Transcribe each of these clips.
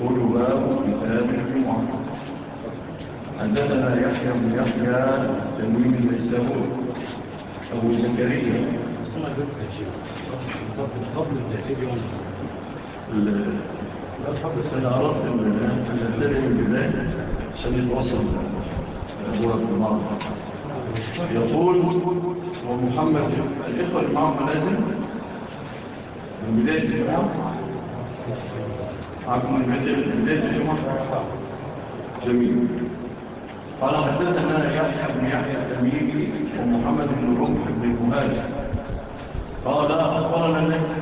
قل باب كتاب الجمعة حدثنا يحيى بن يحيى تنويم النساور أبو زكريا. بس أنا أردت أن أبتدئ من عشان يتوصل أبواب المعرض يقول ومحمد الإخوة المعرض لازم من بداية المعرض جميل قال حدثنا يحيى بن يحيى التميمي ومحمد بن رمح بن مهاجر قال اخبرنا النبي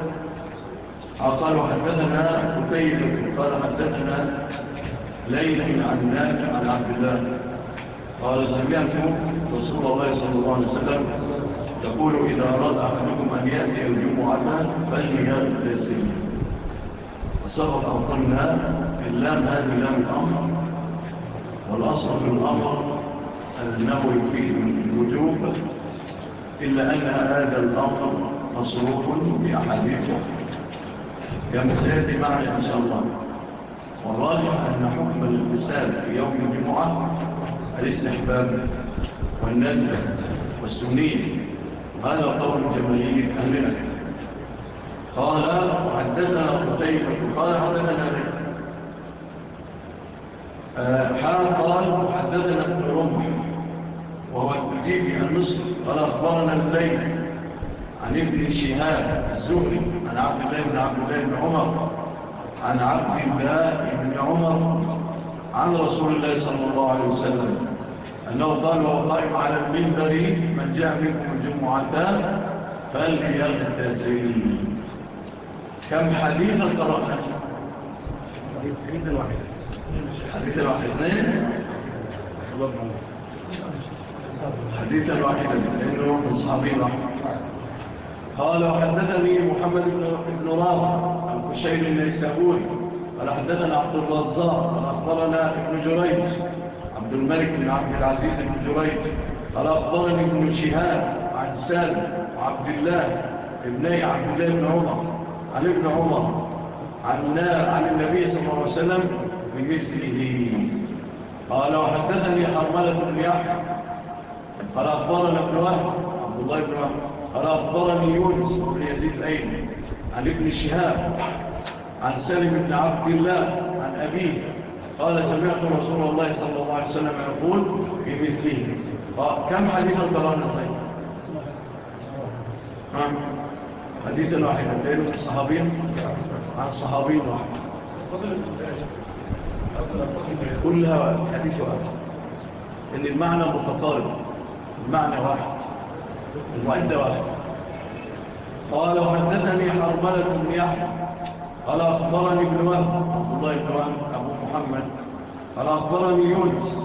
قال حدثنا كتيبة قال حدثنا ليل عن نافع عن عبد الله قال سمعت رسول الله صلى الله عليه وسلم تقول إذا أراد أحدكم أن يأتي الجمعة فليجال السجن سبق أن قلنا اللام هذه لام الأمر والأصل في الأمر النوي فيه من الوجوب إلا أن هذا الأمر مصروف بأحاديثه. كمسيرة معنا إن شاء الله. والراجع أن حكم الاغتسال في يوم الجمعة الاستحباب والندب والسنية هذا قول جماهير أمنا قال حدثنا قتيبة قال حدثنا آه، حال قال حدثنا ابن رمح وهو عن مصر قال أخبرنا الليل عن ابن شهاب الزهري عن عبد الله بن عبد الله بن عمر عن عبد الله بن عمر عن رسول الله صلى الله عليه وسلم أنه قال وقائم على المنبر من جاء منكم الجمعة فليغتسل كم حديث قرأنا حديث الواحد حديث الواحد اثنين؟ حديث الواحد لأنه من صحابين قال وحدثني محمد بن راض الكشير النيسابوري قال حدثنا عبد الرزاق. قال أخبرنا ابن جريج. عبد الملك بن عبد العزيز بن جريج. قال أخبرني ابن شهاب عن سالم وعبد الله ابني عبد الله بن عمر. عن ابن عمر عن, عن النبي صلى الله عليه وسلم بمثله. قال وحدثني حرملة بن يحيى قال أخبرنا ابن وهب عبد الله بن وهب قال أخبرني يونس بن يزيد أين عن ابن شهاب عن سالم بن عبد الله عن أبيه قال سمعت رسول الله صلى الله عليه وسلم يقول بمثله. كم حديثا ترانا طيب؟ نعم. حديث واحد بين الصحابين عن صحابين واحد۔ كلها حديث واحد۔ ان المعنى متقارب المعنى واحد المعدة واحد۔ قال وحدثني حرملة بن يحيى قال أخبرني ابن وهب عبد الله بن وهب أبو محمد قال أخبرني يونس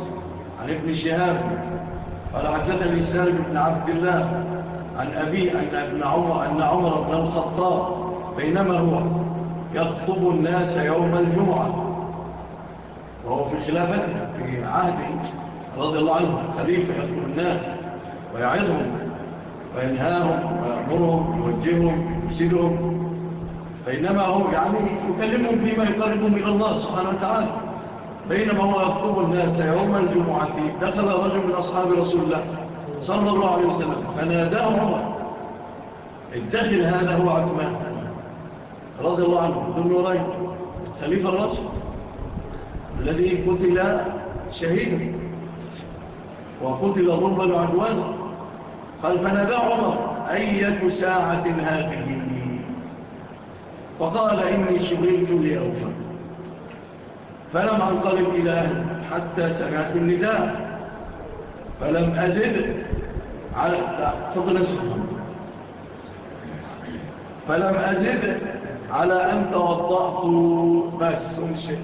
عن ابن شهاب قال حدثني سالم بن عبد الله عن أبي أن ابن عمر, أن عمر بن الخطاب بينما هو يخطب الناس يوم الجمعة. وهو في خلافته في عهد رضي الله عنه خليفة يخطب الناس ويعظهم وينهاهم ويأمرهم يوجههم يسيرهم. بينما هو يعني يكلمهم فيما يقربهم إلى الله سبحانه وتعالى. بينما هو يخطب الناس يوم الجمعة دخل رجل من أصحاب رسول الله صلى الله عليه وسلم فناداه عمر الداخل هذا هو عثمان. رضي الله عنه ذو النورين خليفة الراشد الذي قتل شهيدا وقتل ضربا وعدوانا قال فناداه عمر أية ساعة هذه؟ فقال إني شغلت لأوفى فلم أنقلب إلى أهل حتى سمعت النداء. فلم أزد على فقن السنة فلم أزد على أن توضأت بس ومشي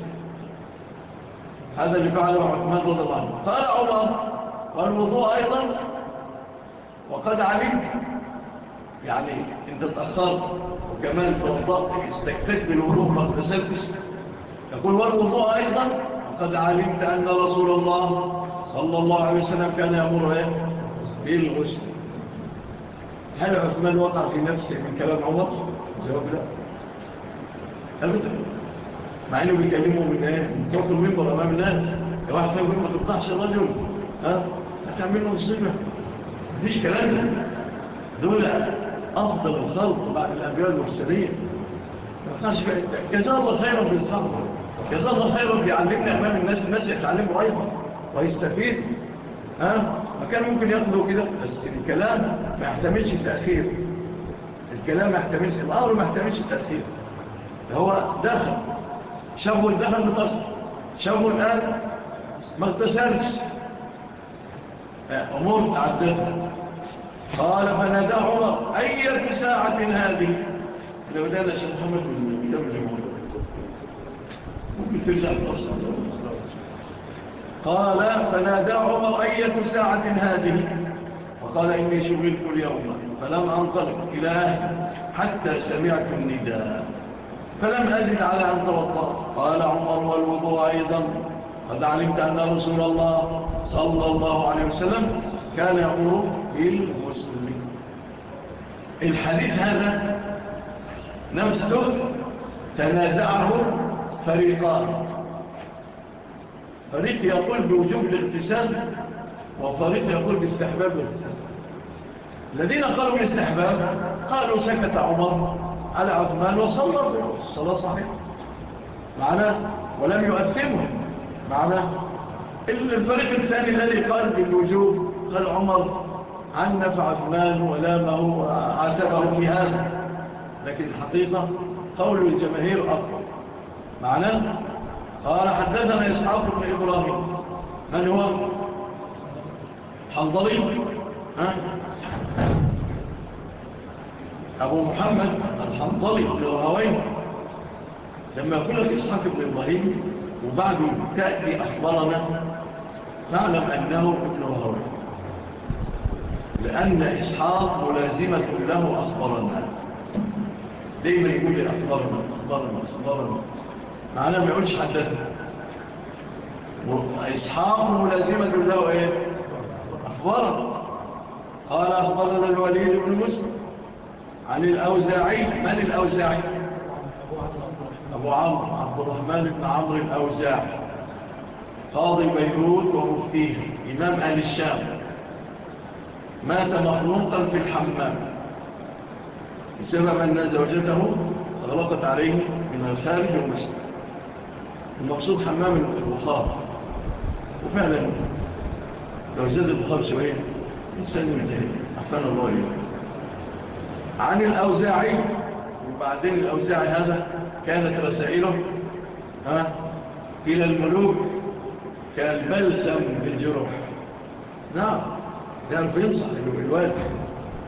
هذا اللي فعله عثمان رضي الله عنه. قال عمر والوضوء أيضا. وقد علمت. يعني انت اتأخرت وكمان توضأت استكفت بالوضوء ما اغتسلتش يقول والوضوء أيضا. وقد علمت أن رسول الله صلى الله عليه وسلم كان يأمر بالغسل هل عثمان وقع في نفسه من كلام عمر؟ جواب لا أبدا مع أنه بيكلمه من إيه؟ من فوق المنبر أمام الناس يا واحد فوق المنبر 13 رجل ها؟ هتعملوا مصيبة مفيش كلام ده دول أفضل الخلق بعد الأنبياء المرسلين جزاه الله خيرا بنصحبه جزاه الله خيرا بيعلمنا أمام الناس الناس يتعلموا أيضا ويستفيد ها؟ ما كان ممكن ياخده كده. بس الكلام ما يحتملش التأخير. الكلام ما يحتملش الأمر ما يحتملش التأخير. هو دخل شغل دخل بطفل شغل قال ما اغتسلش أمور تعددها قال فنادى عمر أي ساعة من هذه؟ لو ده لا محمد من كتاب الجمهور ممكن ترجع الأصل قال فنادعهما أية ساعة هذه. فقال إني شغلت اليوم. فلم أنطلق إلى أهل حتى سمعت النداء. فلم أزد على أن توضأ. قال عمر والوضوء أيضا. قد علمت أن رسول الله صلى الله عليه وسلم كان يأمر بالمسلم الحديث هذا نفسه تنازعه فريقان. فريق يقول بوجوب الاغتسال وفريق يقول باستحباب الاغتسال. الذين قالوا بالاستحباب قالوا سكت عمر على عثمان وصلى الصلاة صحيحة. معنا ولم يؤثمهم معنا الفريق الثاني الذي قال بالوجوب قال عمر عنف عثمان ولامه وعاتبه في هذا. لكن الحقيقة قول الجماهير أكبر معناه قال حدثنا إسحاق بن إبراهيم. من هو؟ حنظري أبو محمد الحنظري لرهوين لما يقول لك إسحاق بن إبراهيم وبعد تأتي أخبرنا نعلم أنه ابن رهوين لأن إسحاق ملازمة له أخبرنا. دايما يقول لي أخبرنا, أخبرنا, أخبرنا؟ معنى ما يقولش حدثنا إسحاق ملازمة له إيه؟ أخبره قال أخبرنا الوليد بن مسلم عن الأوزاعي. من الأوزاعي؟ أبو عمرو عبد الرحمن بن عمرو الأوزاعي. قاضي بيروت ومفتيه إمام أهل الشام. مات مخلوقا في الحمام. بسبب أن زوجته أغلقت عليه من الخارج ومسلم المقصود حمام البخار وفعلا لو زاد البخار شوية يتسلم تاني أحسن الله يعني. عن الأوزاعي وبعدين الأوزاعي هذا كانت رسائله ها إلى الملوك كان بلسم بالجروح. نعم كان بينصح الوالد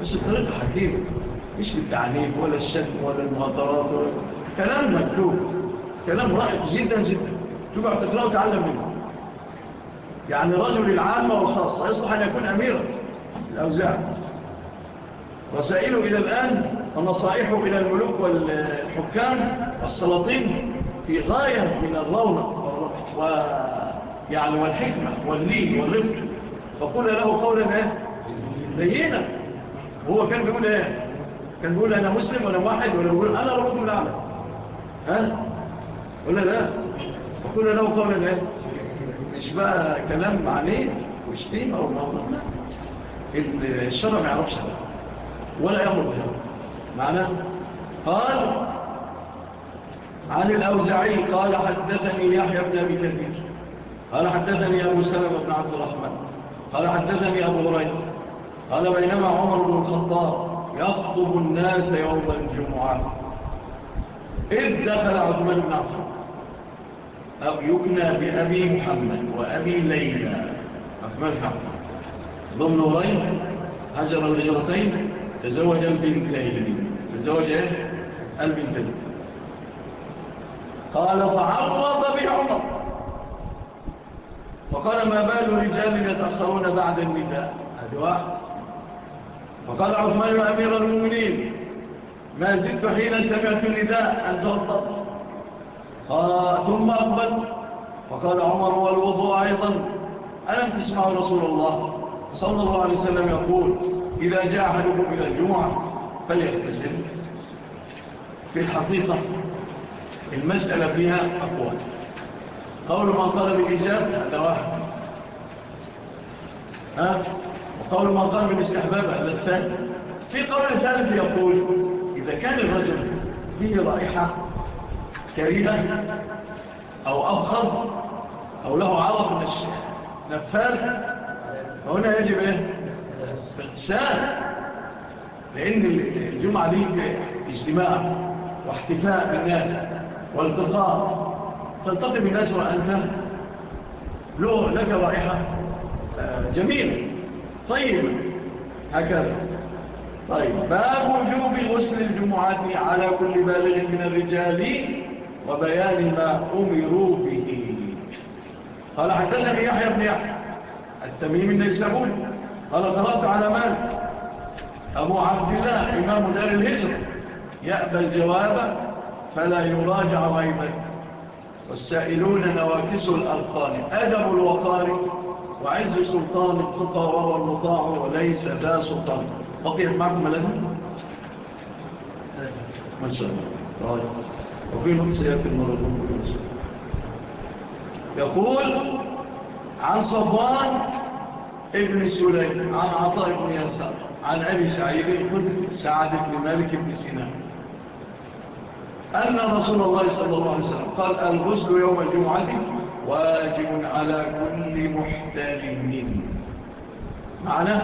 بس بطريقة حكيمة. مش بالتعنيف ولا الشتم ولا المهاترات ولا كلام مكتوب. كلام رائع جدا جدا. تبع تقرأ وتعلم منه. يعني رجل العامة والخاصة يصلح أن يكون أميرا الأوزاع. رسائله إلى الآن ونصائحه إلى الملوك والحكام والسلاطين في غاية من الرونق و... يعني والحكمة والليل والرفق فقول له قولا إيه؟ لينا هو كان بيقول إيه؟ كان بيقول أنا مسلم وأنا واحد ولا بيقول أنا رجل الاعلى ها؟ ولا لا؟ وكل له قولا إيه مش بقى كلام عليه وشتيمة لا الشرع ما يعرفش هذا ولا يأمر بها معناه؟ قال عن الأوزعي قال حدثني يحيى بن أبي كثير. قال حدثني أبو سلمة بن عبد الرحمن. قال حدثني أبو هريرة. قال بينما عمر بن الخطاب يخطب الناس يوم الجمعة. إذ دخل عثمان بن عفان. أو يبنى بأبي محمد وأبي ليلى. أكبر حق ضمن غير هجر الهجرتين تزوج البنتين. تزوج إيه؟ البنتين. قال فعرض بعمر. فقال ما بال رجال يتأخرون بعد النداء؟ هذا واحد. فقال عثمان أمير المؤمنين ما زلت حين سمعت النداء أن تغطط ثم أقبل. فقال عمر والوضوء أيضا. ألم تسمع رسول الله صلى الله عليه وسلم يقول إذا جاء أحدكم إلى الجمعة فليغتسل؟ في الحقيقة المسألة فيها أقوى. قول من قال بالإجاب هذا واحد. ها؟ وقول من قال بالاستحباب هذا الثاني. في قول ثالث يقول إذا كان الرجل فيه رائحة كريما أو أفخر أو له عرض مش نفاذ. فهنا يجب إيه؟ استغسال لأن الجمعة دي اجتماع واحتفاء بالناس والتقاء. تلتقي بالناس وأنت له لك رائحة. آه، جميلة طيبة هكذا. طيب. باب وجوب غسل الجمعات على كل بالغ من الرجال وبيان ما أمروا به. قال حدثني يحيى بن يحيى التميم النيسابون قال قرأت على مالك أبو عبد الله إمام دار الهجر. يأبى الجواب فلا يراجع غيبا. والسائلون نواكس الألقان أدب الوقار وعز سلطان الخطى وهو المطاع وليس ذا سلطان. بقيت معكم ملازم؟ ما شاء الله. وفي نفسيات يمكن مرضهم يقول عن صفان ابن سليم عن عطاء بن يسار عن أبي سعيد سعد بن مالك بن سنان أن رسول الله صلى الله عليه وسلم قال الغسل يوم الجمعة واجب على كل محتلم. معناه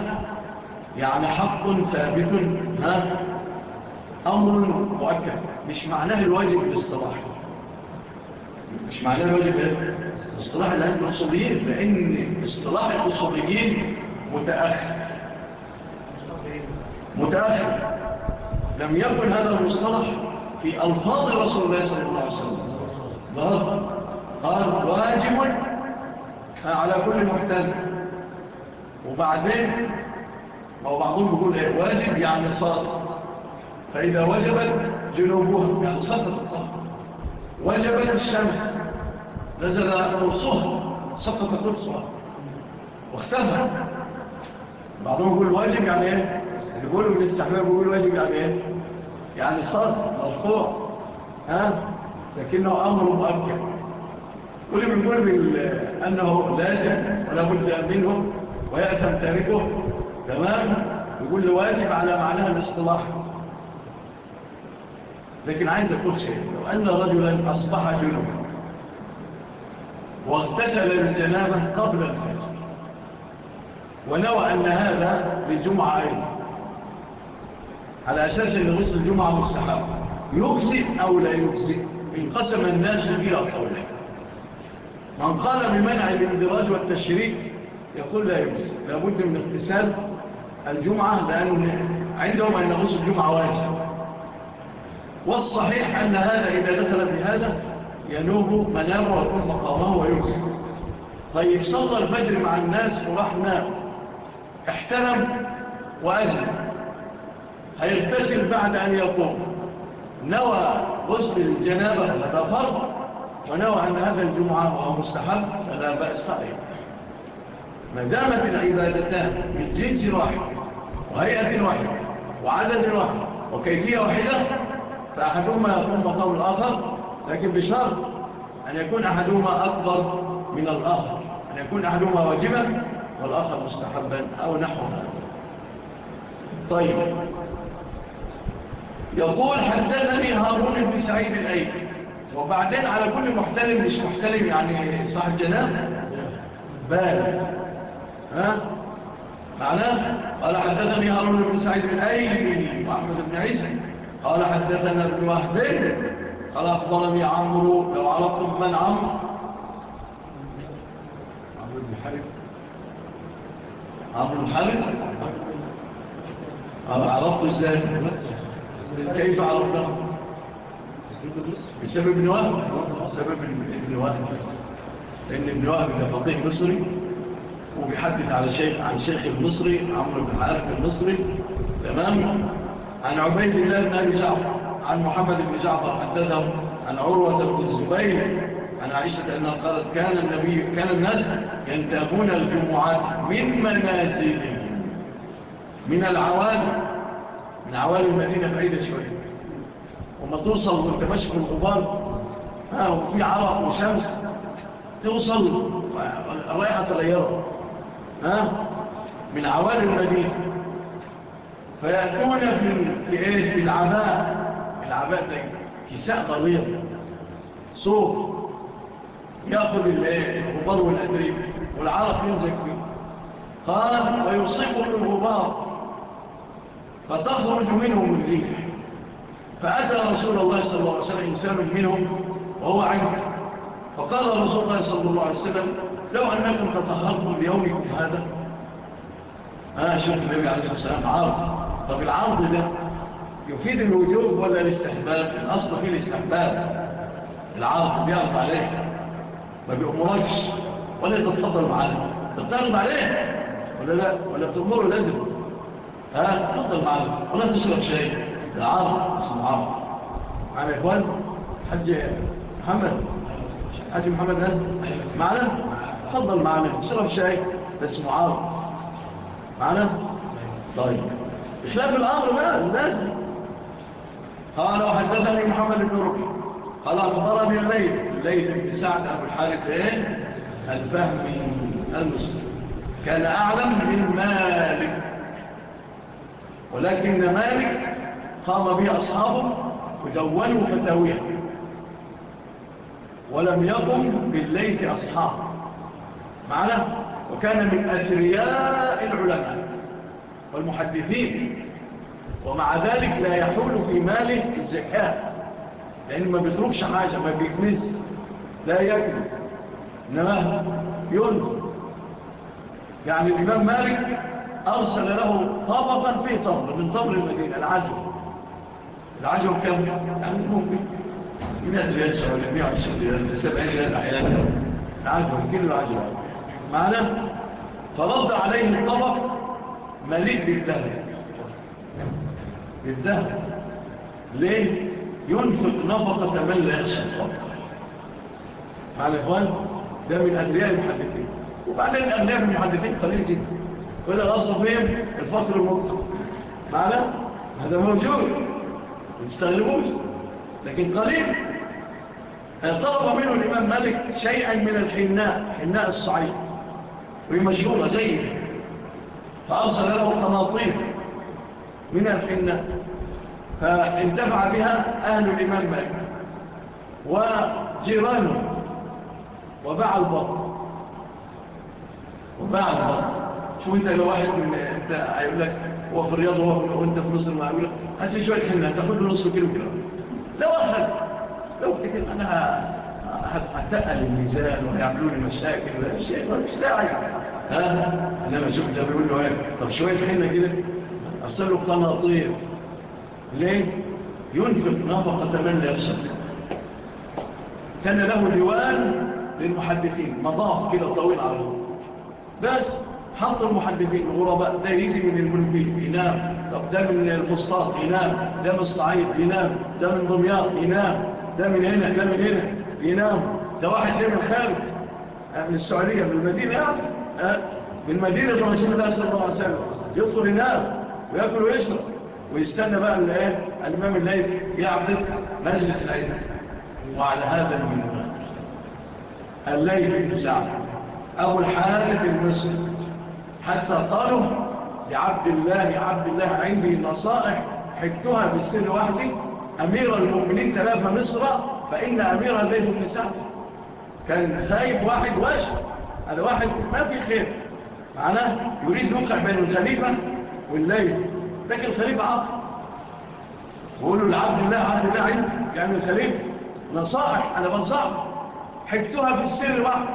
يعني حق ثابت ها؟ أمر مؤكد مش معناه الواجب بالاصطلاح. مش معناه الواجب بالاصطلاح لأن الأصوليين لأن اصطلاح الأصوليين متأخر. متأخر. لم يكن هذا المصطلح في ألفاظ رسول الله صلى الله عليه وسلم. قال واجب على كل محتل وبعدين هو بعضهم بيقول إيه؟ واجب يعني صادق. فإذا وجبت جنوبها يعني سطر الطهر وجبت الشمس نزل قرصها سقط قرصها واختفى. بعضهم يقول واجب يعني إيه؟ يقولوا الاستحباب يقول واجب يعني إيه؟ يعني صار مرفوع. ها؟ لكنه أمر مؤكد. كل من يقول أنه لازم ولا بد منه ويأثم تاركه تمام؟ يقول واجب على معناه الاصطلاحي لكن عايز أقول شيء لو أن رجلا أصبح جنوبا واغتسل الجنابة قبل الفجر ونوى أن هذا للجمعة أيضا. على أساس أن غسل الجمعة والسحاب يجزئ أو لا يجزئ؟ انقسم الناس إلى قوله من قال بمنع الإندراج والتشريك يقول لا يجزئ. لابد من اغتسال الجمعة لأنه عندهم أن غسل الجمعة واجب. والصحيح أن هذا إذا دخل بهذا ينوب منامه ويكون مقامه ويكسر. طيب صلى الفجر مع الناس ورحنا احترم وأزل. هيتبسل بعد أن يقوم. نوى غسل الجنابة هذا فرض ونوى عن هذا الجمعة وهو مستحب فلا بأس عليه. ما دامت العبادتان من جنس واحد وهيئة واحدة وعدد واحد وكيفية واحدة فأحدهما يكون مقام الآخر لكن بشرط أن يكون أحدهما أكبر من الآخر أن يكون أحدهما واجبا والآخر مستحبا أو نحوها طيب. يقول حدثني هارون بن سعيد الأيكي وبعدين على كل محتلم مش محتلم يعني صاحب جناب بال ها؟ معناه؟ قال حدثني هارون بن سعيد بن وأحمد بن عيسى. قال حدثنا ابن وهب قال أخبرني عمرو لو عرفتم من عمرو. عمرو بن حارث. عمرو بن حارث؟ عرفته إزاي؟ كيف عرفته؟ بسبب ابن وهب؟ بسبب ابن وهب لأن ابن وهب ده فقيه مصري وبيحدث على شيخ عن شيخ المصري عمرو بن حارث المصري. تمام؟ عن عبيد الله بن أبي جعفر عن محمد بن جعفر حدثه عن عروة بن الزبير عن عائشة أنها قالت كان النبي كان الناس ينتهون الجمعات من منازلهم من العوالي من عوالي المدينة بعيدة شوية وما توصل وانت ماشي في الغبار ها وفي عرق وشمس توصل الرائحة تغيرها ها من عوالي المدينة. فيأتون في إيه؟ في العباء. العباء ده كساء طويل. صوف يأخذ الغبار والأدريب والعرق ينزك فيه. قال ويصيبه الغبار. فتخرج منهم الريح. فأتى رسول الله صلى الله عليه وسلم إنسان منهم وهو عنده فقال رسول الله صلى الله عليه وسلم لو أنكم تطهرتم بيومكم هذا. آه، ها شرط النبي عليه الصلاة والسلام عارف طب العرض ده يفيد الوجوب ولا الاستحباب؟ الأصل فيه الاستحباب. العرض بيعرض عليه ما بيأمركش ولا تتفضل معاه تتعرض عليه ولا لا؟ ولا تأمره لازم. ها؟ تفضل معاه ولا تشرب شيء. العرض اسم اسمه عرض. معنا يا إخوان حج محمد. حج محمد هل؟ معنا؟ تفضل معنا. تشرب شيء اسم اسمه عرض. معنا؟ طيب. مش لازم الأمر بقى لازم قال وحدثني محمد بن ربي قال أخبرني الليل الليل بن سعد أبو الحارث إيه الفهمي المسلم. كان أعلم من مالك. ولكن مالك قام به أصحابه ودولوا فتاويه. ولم يقم بالليل أصحابه. معنا وكان من أثرياء العلماء. والمحدثين. ومع ذلك لا يحول في ماله الزكاة. لأنه ما بيتركش حاجة ما بيكنس. لا يكنس. إنما ينفر يعني الإمام مالك أرسل له طبقا فيه طبر من طبر المدينة العجم. العجم كم؟ يعني ممكن. من ريال سوى 120 ريال 70 ريال العجم كل العجم. معناه فرد عليه الطبق مليء بالدهر بالدهر ليه ينفق نفقة من لا يخشى الفقر على إخوان ده من أدرياء المحدثين۔ وبعدين أدرياء المحدثين قليل جدا ولا الأصل فيهم الفقر المطلق معنا هذا موجود يستغلبوش لكن قليل. طلب منه الإمام مالك شيئا من الحناء حناء الصعيد؟ ومشهورة زيه فأرسل له قناطير من الحنة فانتفع بها أهل الإمام مالك وجيرانه وباع البطر وباع البطر شو أنت لو واحد من أنت هيقول لك هو في الرياض وهو انت في مصر ما هاتي شوية حنة تاخد له نص كيلو لو اخذ لو كتير أنا هتقل الميزان وهيعملوا لي مشاكل ولا شيء؟ مش داعي. ها انما شوف ده بيقول له إيه طب شوية حنه كده. أرسل له قناطير ليه؟ ينفق نفقة من لا يشك كان له لوان للمحدثين. مضاف كده طويل على الوضع بس حط المحدثين الغرباء. ده يجي من المنفيذ ينام. طب ده من الفسطاط. ينام. ده من الصعيد. ينام. ده من دمياط. ينام. ده من هنا. ده من هنا. ينام ده واحد جاي من الخارج من السعودية من المدينة آه، من بالمدينة رسول الله صلى الله عليه وسلم. يدخل ينام ويأكل ويشرب ويستنى بقى إيه؟ الإمام الليل يعقد مجلس العلم. وعلى هذا المنوال الليل في أبو أو الحالة المسجد حتى قالوا لعبد الله عبد الله عندي نصائح حكتها بالسر وحدي. أمير المؤمنين تلافى مصر فإن أميرها زيد بن سعد كان خايف واحد واشد هذا واحد ما في خير. معناه يريد يوقع بين الخليفة والليل. لكن الخليفة عقل وقولوا لعبد الله عبد الله عين يعني الخليفة نصائح. أنا بنصائح. حكتوها في السر واحد.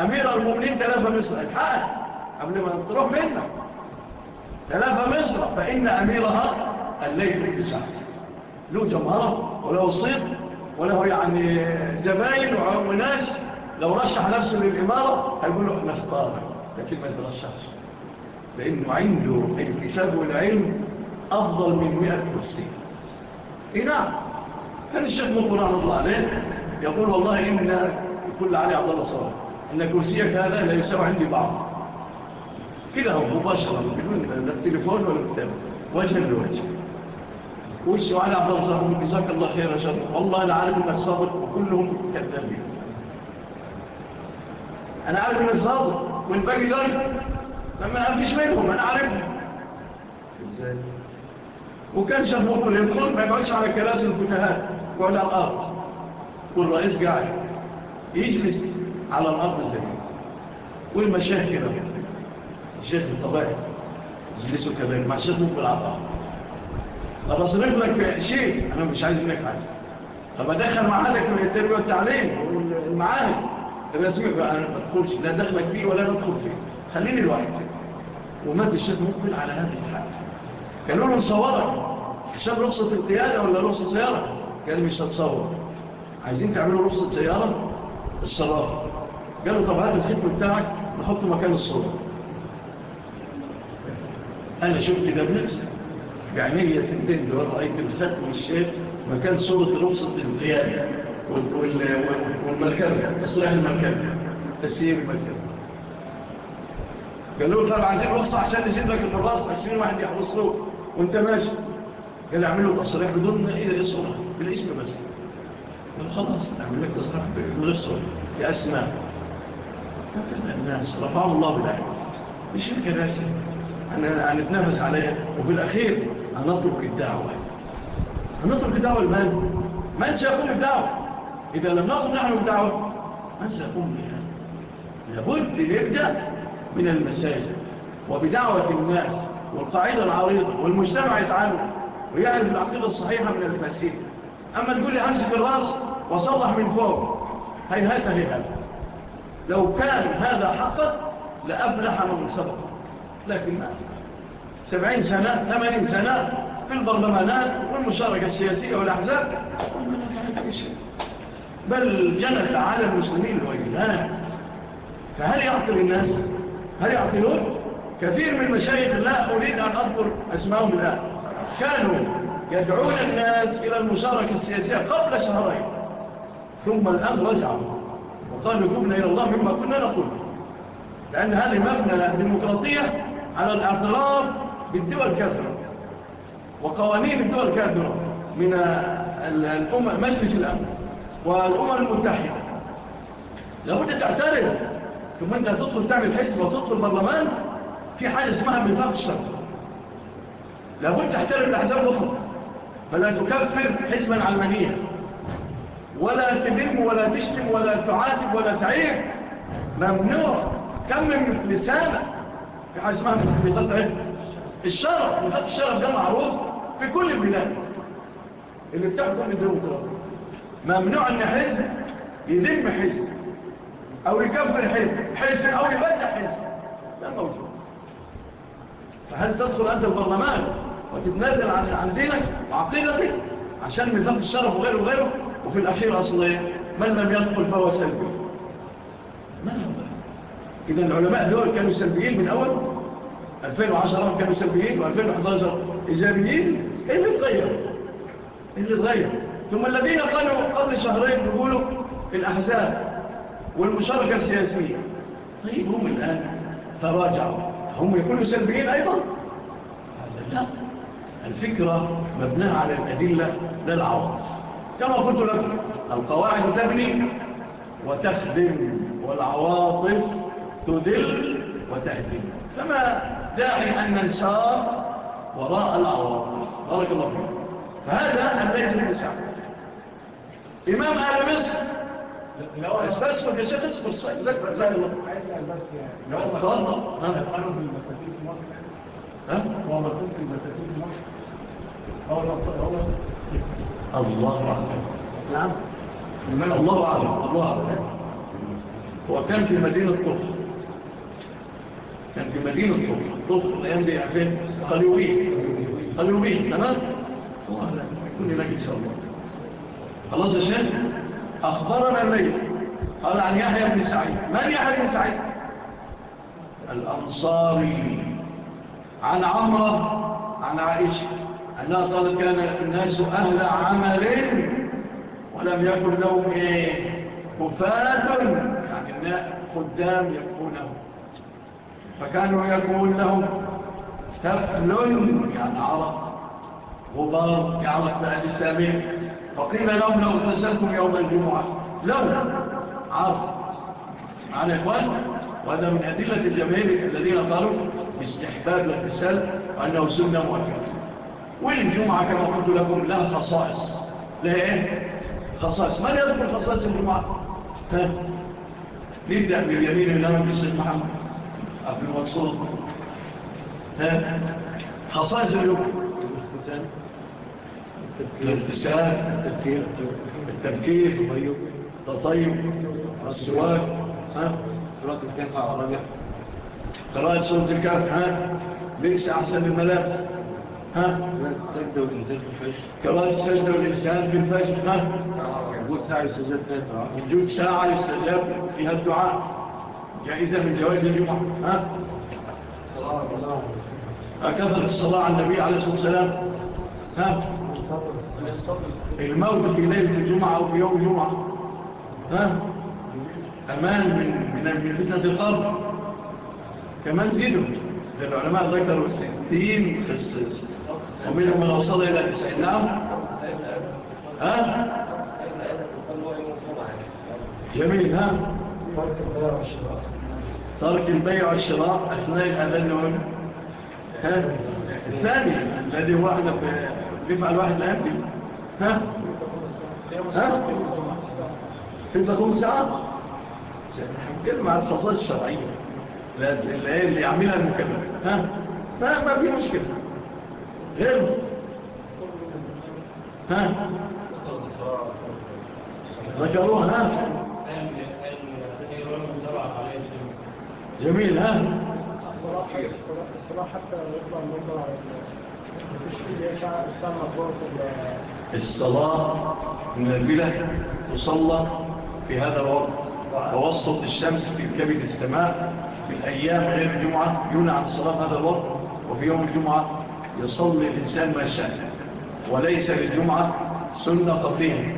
أمير المؤمنين تلافة مصر. الحال. قبل ما تروح منها تلافة مصر. فإن أميرها الليل بن سعد له جمهرة وله صيد وله يعني زباين وناس. لو رشح نفسه للإمارة هيقول له إحنا اختارنا لكن ما يترشحش. لأنه عنده الكتاب والعلم أفضل من مئة كرسي. إيه نعم. هل الشيخ مقبول عن الله عليه يقول والله إن كل علي عبد الله صالح إن كرسيك هذا لا يساوي عندي بعض. كده هو مباشرة بدون لا التليفون ولا الكتاب. وجه لوجه. وش وعلى عبد الله صاحب جزاك الله خير يا شرف والله أنا عارف أنك صادق وكلهم كذابين. أنا عارف أنك صادق والباقي دول لما أفش منهم أنا عارفهم إزاي؟ وكان مقبل للقلب ما يقعدش على كراسي الفتهات وعلى الأرض. والرئيس قاعد يجلس على الأرض زي كده الشيخ الطبيعي يجلسوا كذلك مع الشيخ مقبل عطاء. طب اصرف لك شيء. أنا مش عايز منك حاجة. طب أدخل معاك التربيه والتعليم والمعاهد. الرسمي بقى أنا ما أدخلش. لا دخلك فيه ولا ندخل فيه. خليني لوحدي. ومد الشيخ مقبل على هذه الحاجة قالوا له نصورك عشان رخصة القيادة ولا رخصة سيارة؟ قال مش هتصور. عايزين تعملوا رخصة سيارة؟ الصلاه قالوا طب هات الختم بتاعك نحطه مكان الصورة. أنا شفت ده بنفسي. يعني هي تنتهي رأيت الختم الشيخ مكان صورة رخصة القيادة والمركبة إصلاح المركبة تسيير المركبة. قالوا له طبعا عايزين رخصة عشان نجيب لك الرصد 20 واحد له. وأنت ماشي. قال أعمل له تصريح بدون اي صورة بالاسم بس. قال خلاص أعمل لك تصريح بدون صورة بأسماء أسماء. الناس رفعوا الله بالعلم مش الكراسي هنتنافس عليها. وفي الأخير هنترك الدعوة. هنترك الدعوة لمن؟ من سيقوم الدعوة إذا لم نقوم نحن بدعوة من سيقوم بها؟ لابد نبدأ من المساجد. وبدعوة الناس والقاعدة العريضة والمجتمع يتعلم ويعرف العقيدة الصحيحة من المسيح أما تقول لي أمسك الرأس وصلح من فوق هيهات هيهات لو كان هذا حقا لأبلح من سبق. لكن ما سبعين سنة ثمانين سنة في البرلمانات والمشاركة السياسية والأحزاب. بل جنت على المسلمين الويلان فهل يعقل الناس؟ هل يعقلون؟ كثير من المشايخ لا أريد أن أذكر أسمائهم الآن. كانوا يدعون الناس إلى المشاركة السياسية قبل شهرين. ثم الآن رجعوا. وقالوا تبنا إلى الله مما كنا نقول. لأن هذه مبنى الديمقراطية على الإعتراف بالدول كثرة. وقوانين الدول كثرة من الأمم مجلس الأمن والأمم المتحدة. لابد تعترف ثم أنت تدخل تعمل حزب وتدخل برلمان في حاجة اسمها ميثاق الشرق. لابد تحترم الأحزاب الأخرى. فلا تكفر حزبا علمانيا ولا تذم ولا تشتم ولا تعاتب ولا تعيب. ممنوع. كم من لسانك في حاجة اسمها ميثاق الشرق الشرف وخد الشرف ده معروف في كل البلاد. اللي بتاخد كل الديمقراطية ممنوع إن حزب يذم حزب أو يكفر حزب. حزب أو يبدع حزب. ده موجود. فهل تدخل أنت البرلمان وتتنازل عن عن دينك وعقيدتك عشان ميثاق الشرف وغيره وغيره؟ وفي الأخير أصلا إيه؟ من لم يدخل فهو سلبي. ما هو اذا العلماء دول كانوا سلبيين من أول؟ 2010 كانوا سلبيين و2011 إيجابيين إيه اللي تغير إيه اللي تغير ثم الذين قالوا قبل شهرين يقولوا الأحزاب والمشاركة السياسية. طيب هم الآن تراجعوا. هم يكونوا سلبيين أيضا؟ لا. الفكرة مبنى على الأدلة لا العواطف كما قلت لكم القواعد تبني وتخدم والعواطف تدل وتهدم. فما داعي أن ننسار وراء الأعراض. بارك الله فيه فهذا الليل المساعد إمام أهل مصر استسفر يا شيخ اسفر صحيح ذكر زي الله. عايز أسأل بس يعني. لو تفضل تفعلوا بالمساجين في مصر. ها؟ هو مكتوب في المساجين في مصر. هو نصر هو الله أعلم. نعم. الله أعلم. الله أعلم. وكان في مدينة طرق كان في مدينة طب طب الأيام دي عفين قليوبين قليوبين تمام الله أهلا كل إن شاء الله خلاص يا شيخ أخبرنا الليل قال عن يحيى بن سعيد من يحيى بن سعيد الأنصاري عن عمرة عن عائشة أنها قال كان الناس أهل عمل ولم يكن لهم كفاة يعني خدام يكونه فكانوا يقول لهم تفل يعني عرق غبار يعرق بعد السامع فقيل لهم لو اغتسلتم يوم الجمعة لو عرق معنا إخوان وهذا من أدلة الجماهير الذين قالوا باستحباب الاغتسال وأنه سنة مؤكدة والجمعة كما قلت لكم لها خصائص لها إيه؟ خصائص من يذكر خصائص الجمعة؟ ها؟ نبدأ باليمين الله بسيد محمد أبي المقصود خصائص اليوم الابتسام التبكير التطيب السواك قراءة الكافة عربية قراءة سورة الكافة ها ليس أحسن الملابس ها قراءة السجدة والإنسان في الفجر ها وجود ساعة وجود ساعة يستجاب فيها الدعاء جائزة من جوائز الجمعة ها؟ أكثر الصلاة على النبي عليه الصلاة والسلام ها؟ الموت في ليلة الجمعة أو في يوم الجمعة ها؟ أمان من من فتنة القرب كمان زيدوا العلماء ذكروا ستين خصص ومنهم من أوصل إلى تسعين نعم ها؟ جميل ها؟ ترك البيع والشراء أثناء الأذان. وهم الثاني الذي هو إحنا بيفعل واحد الآن ها؟ ها؟ في تكون ساعة كلمة على الفصائل الشرعية. اللي يعملها المكمل ها؟ ما في مشكلة. غير ها؟ ذكروها. ها جميل ها؟ الصلاة النبيلة تصلى في هذا الوقت توسط الشمس في كبد السماء في الأيام غير الجمعة يمنع الصلاة هذا الوقت وفي يوم الجمعة يصلي الإنسان ما شاء وليس للجمعة سنة قبلها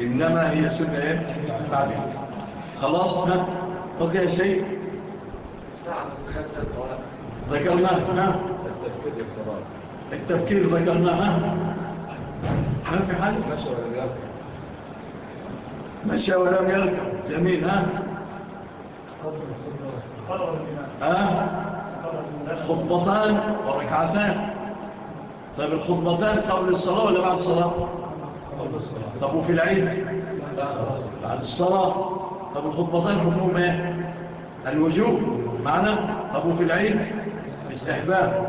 إنما هي سنة إيه؟ بعدها خلاص بقي شيء؟ ذكرناه هنا التفكير الافتراض التفكير ذكرناه ما في حال مشى ولا يركب جميل ها خطبتان وركعتان طيب الخطبتان قبل الصلاة ولا بعد الصلاة قبل الصلاة طب وفي العيد بعد الصلاة طب الخطبتان حكمهم إيه الوجوب. معنى أبو في العين استحباب.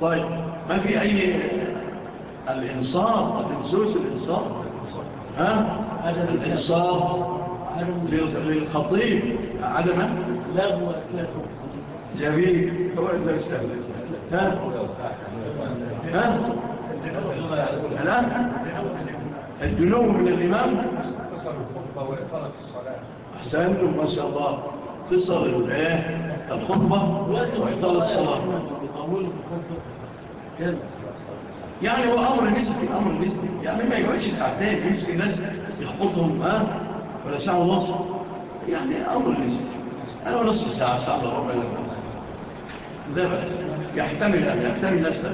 طيب ما في أي الإنصار الإنسوس الإنصار ها؟ الإنصار للخطيب. عدم لا هو جميل. هو إلا استحباب. ها؟ ها؟ الآن؟ الدنو من الإمام؟ أحسنتم ما شاء الله. قصر الخطبة وإطالة الصلاة يعني هو أمر نسبي أمر نسبي. يعني ما يقعدش ساعتين يمسك الناس يخطهم ها؟ ولا ساعة ونص. يعني أمر نسبي. أنا ونص ساعة ساعة إلا ربع ده بس يحتمل أن يحتمل ناس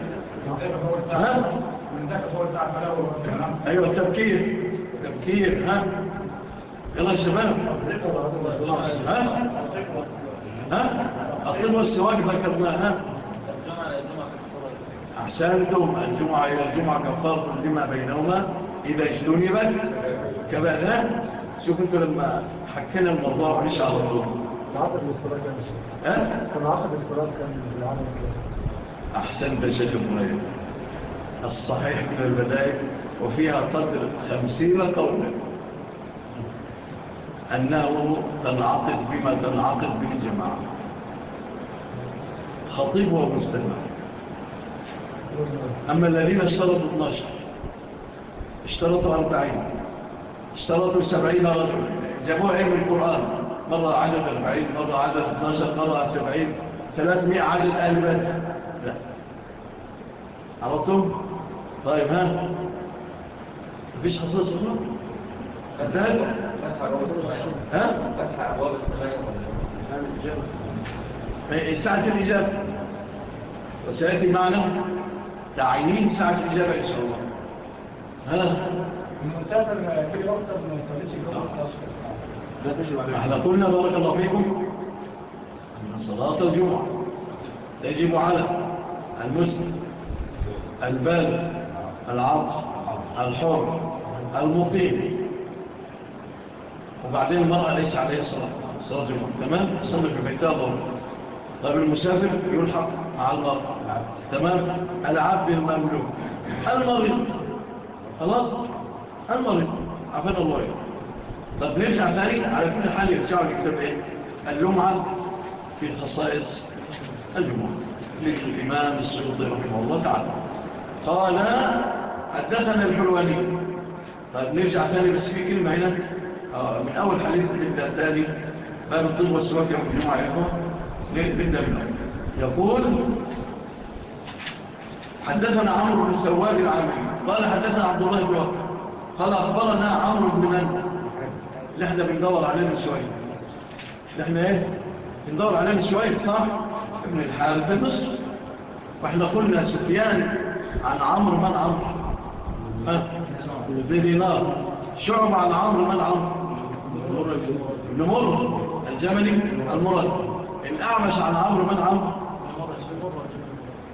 ها؟ من ساعة أيوة التبكير. التبكير ها؟ يلا يا شباب. ها؟ ها؟ أقيموا السواق ذكرناها ها؟ أحسانتم الجمعة إلى الجمعة كفارة لما بينهما. إذا اجتنبت كبدا شوف انت لما حكينا الموضوع إن على طول العقد للصلاة كان ها؟ العقد للصلاة كان بالعمل. أحسن بشكل مريض. الصحيح من البداية وفيها قدر خمسين قولا. أنه تنعقد بما تنعقد به الجماعة خطيب ومستمع أما الذين اشترطوا 12 اشترطوا 40 اشترطوا 70 رجل. جمعوا علم القرآن. مرة عدد 40 مرة عدد 12 مرة 70 300 عدد ألبان لا. عرفتم؟ طيب ها؟ مفيش حصص هنا؟ أنتهلوا ها؟ ساعة الإجابة وسيأتي معنا تعيين ساعة الإجابة إن شاء الله ها؟ المسافر في وقت ما يصليش لا تجب عليكم بارك الله فيكم أن صلاة الجمعة تجب على المسلم البالغ العقل الحر المقيم وبعدين المرأة ليس عليها صلاة صلاة جمعة تمام؟ صلي في بيتها طيب المسافر يلحق مع المرأة تمام؟ العاب المملوك. المريض. خلاص؟ المريض. عفان الله طيب نرجع ثاني على كل حال يرجعوا لكتاب إيه؟ اللمعة في خصائص الجمعة. للإمام السيوطي رحمه الله تعالى. قال حدثنا الحلواني. طيب نرجع ثاني بس في كلمة هنا. آه، من أول حديث من الثاني باب الطب والسواك يوم الجمعة يا إخوة من منه يقول حدثنا عمرو بن سواد العامري قال حدثنا عبد الله بن وقت قال أخبرنا عمرو بن من؟ لحنا بندور عليه من شوية لحنا إيه؟ بندور عليه من شوية صح؟ ابن الحارث المصر وإحنا قلنا سفيان عن عمرو من عمرو؟ ها؟ بدينار شعب عن عمرو من عمرو؟ نمر مر الجملي المرد الأعمش عن عمرو من عمرو؟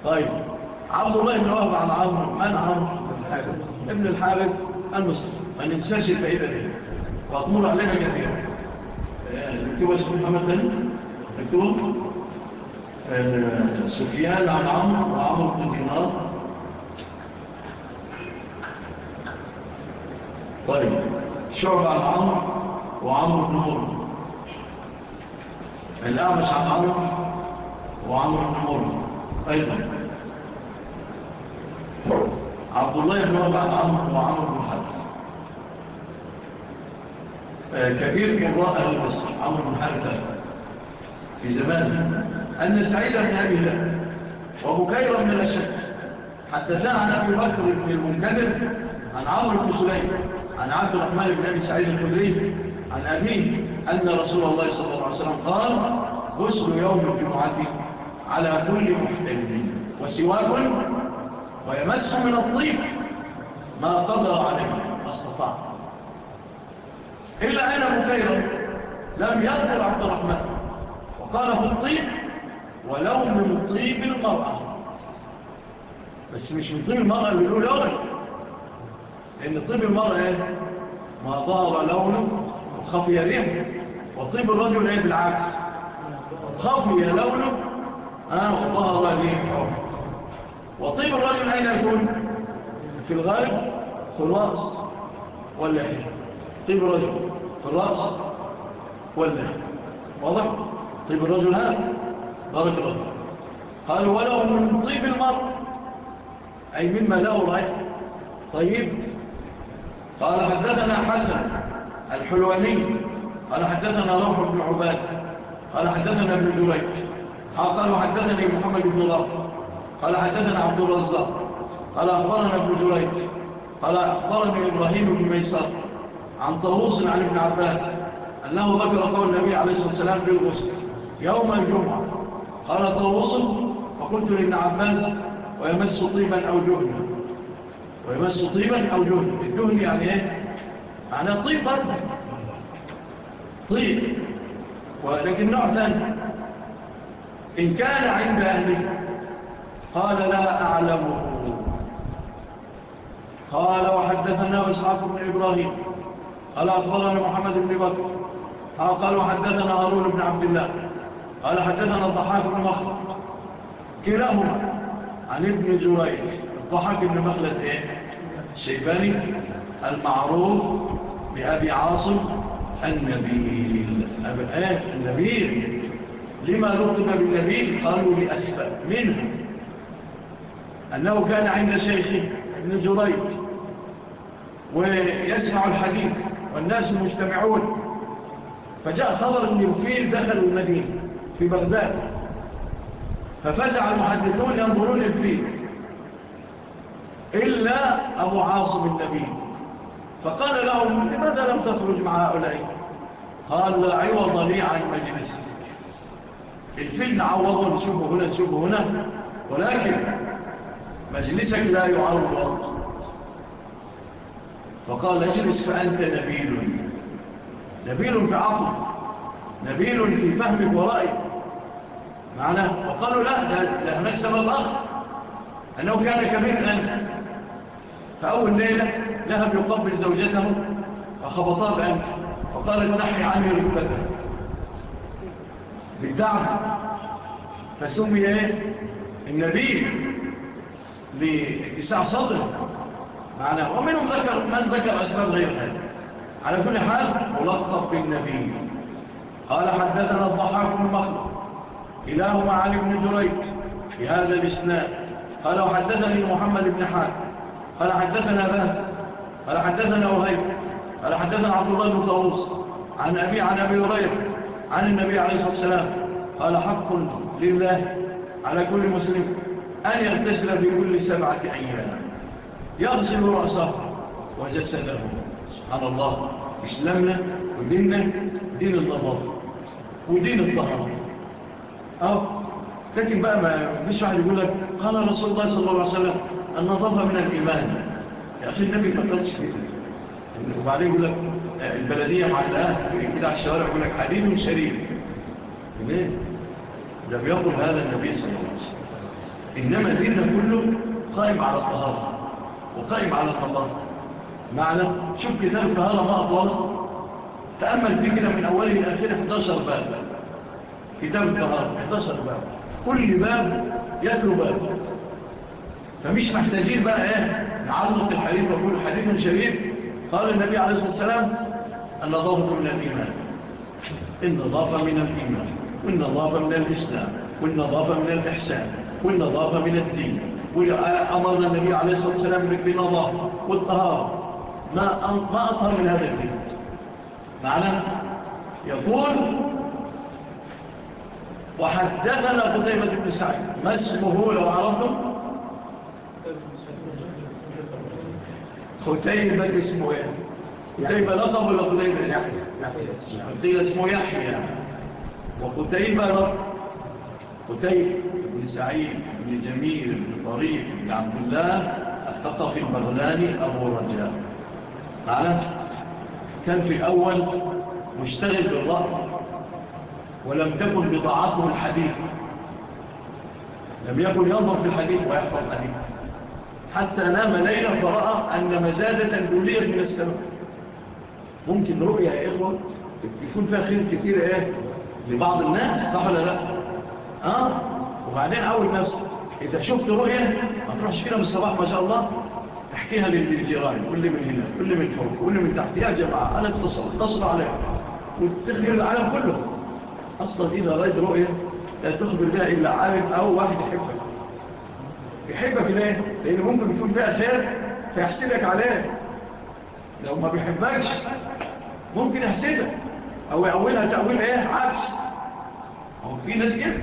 طيب. عبد الله بن وهب عن عمرو من عمرو؟ ابن الحارث المصري. ما ننساش الفائدة دي وأطمر علينا كثيرا. نكتبه اسم محمد ثاني نكتبه آه، سفيان عن عمرو وعمرو بن دينار. طيب. شعب عن عمرو. وعمر بن مرة الأعمش عن عمر وعمر بن مرة أيضا. عبد الله بن ربع عمر وعمر بن حارث آه، كبير قراء أهل مصر عمر بن حارث في زمان أن سعيد بن أبي هلال وبكير من الأشد حدثا عن أبي بكر بن المنكدر عن عمر بن سليم عن عبد الرحمن بن أبي سعيد الخدري عن أبيه أن رسول الله صلى الله عليه وسلم قال غسل يوم الجمعة على كل محتمل وسواك ويمس من الطيب ما قدر عليه ما استطاع. إلا أنا مكيرا لم يقدر عبد الرحمن. وقال هو الطيب ولو من طيب المرأة. بس مش من طيب المرأة بيقول لون لأن طيب المرأة ما ظهر لونه خفي ريحه وطيب الرجل إيه بالعكس. خفي لونه آه وظهر ريحه وطيب الرجل أين يكون؟ في الغالب في الرأس واللحيه طيب الرجل في الرأس واللحيه واضح؟ طيب الرجل هذا. بارك الله قال ولو من طيب المرء. أي مما له رأي. طيب. قال حدثنا حسن. الحلواني قال حدثنا روح بن عباد قال حدثنا ابن جريج قال حدثني محمد بن الله قال حدثنا عبد الرزاق قال أخبرنا ابن جريج قال أخبرني إبراهيم بن ميسر عن طروس عن ابن عباس أنه ذكر قول النبي عليه الصلاة والسلام في الغسر يوم الجمعة. قال طروس فقلت لابن عباس ويمس طيبا أو جهنا؟ ويمس طيبا أو جهنا؟ الجهن يعني إيه؟ معناه طيب برضه. طيب. ولكن نوع ثاني. إن كان عند أهله. قال لا أعلمه. قال وحدثنا إسحاق بن إبراهيم. قال أخبرنا محمد بن بكر. قال وحدثنا هارون بن عبد الله. قال حدثنا الضحاك بن مخلد. كلاهما عن ابن جريج. الضحاك بن مخلد إيه؟ الشيباني المعروف. لأبي عاصم النبيل أبقاء النبيل لما لقب بالنبيل قالوا لأسفأ منه. أنه كان عند شيخه ابن جريد ويسمع الحديث والناس مجتمعون. فجاء خبر النبيل دخلوا المدينة في بغداد. ففزع المحدثون ينظرون الفيل. إلا أبو عاصم النبيل فقال لهم لماذا لم تخرج مع هؤلاء؟ قال لا عوض لي عن مجلسك. الفن عوضهم شبه هنا شبه هنا. ولكن مجلسك لا يعوض. فقال اجلس فأنت نبيل. نبيل في عقل نبيل في فهمك ورأيك معناه وقالوا لا ده هناك سبب آخر. أنه كان كبير أنت فأول ليلة ذهب يقبل زوجته فخبطها بأنك فقال النحي عامر الفتح بالدعم فسمي إيه؟ النبي لاتساع صدره. معناه ومنهم ذكر من ذكر أسباب غير هذا على كل حال ملقب بالنبي. قال حدثنا الضحاك المخلوق إلهما علي بن دريد في هذا الإسناد. قال وحدثني محمد بن حال قال حدثنا بس قال حدثنا وهيب. قال حدثنا عبد الله بن طاووس. عن أبي عن أبي هريرة. عن النبي عليه الصلاة والسلام. قال حق لله على كل مسلم أن يغتسل في كل سبعة أيام. يغسل رأسه وجسده. سبحان الله. إسلامنا وديننا دين النظافه ودين الطهر آه لكن بقى ما مش واحد يقول لك قال رسول الله صلى الله عليه وسلم النظافة من الإيمان. يا أخي النبي ما قالش كده. وبعدين يقول لك آه، البلدية معلقه يعني كده على الشوارع يقول لك حبيب شريف. ليه؟ لم يقل هذا النبي صلى الله عليه وسلم. إنما ديننا كله قائم على الطهارة وقائم على الطهارة معنى شوف كتاب الطهارة ما أطوله تأمل فيه كده من أوله إلى آخره 11 باب. كتاب الطهارة 11 باب. كل باب يتلو باب. فمش محتاجين بقى إيه؟ تعلق الحديث وكل حديث شريف قال النبي عليه الصلاة والسلام النظافة من الإيمان النظافة من الإيمان والنظافة من الإسلام والنظافة من الإحسان والنظافة من الدين. وأمرنا النبي عليه الصلاة والسلام بالنظافة والطهارة. ما ما أطهر من هذا الدين؟ معنى يقول وحدثنا قتيبة بن سعيد ما اسمه لو عرفتم؟ قتيبة اسمه إيه قتيبة لقب ولا قتيبة قتيبة اسمه يحيى. وقتيبة لقب قتيبة بن سعيد بن جميل بن طريق بن عبد الله الثقفي البغلاني أبو رجاء. معنا كان في الأول مشتغل بالرأي ولم تكن بضاعته الحديث. لم يكن ينظر في الحديث ويحفظ الحديث. حتى نام ليلا فرأى أن مزادة دولية من السماء. ممكن رؤية يا إخوة يكون فيها خير كثير إيه؟ لبعض الناس صح ولا لأ؟ أه؟ وبعدين أول نفسك إذا شفت رؤية ما تروحش فينا من الصباح ما شاء الله أحكيها للجيران كل من هنا كل من فوق كل من تحت. يا جماعة أنا اتصل اتصل عليها وتخبر العالم كله. أصلا إذا رأيت رؤية لا تخبر بها إلا عالم أو واحد يحبك. يحبك ليه لأن ممكن يكون فيها خير فيحسدك عليه. لو ما بيحبكش ممكن يحسدك. أو يأولها تأويل إيه؟ عكس. أو في ناس كده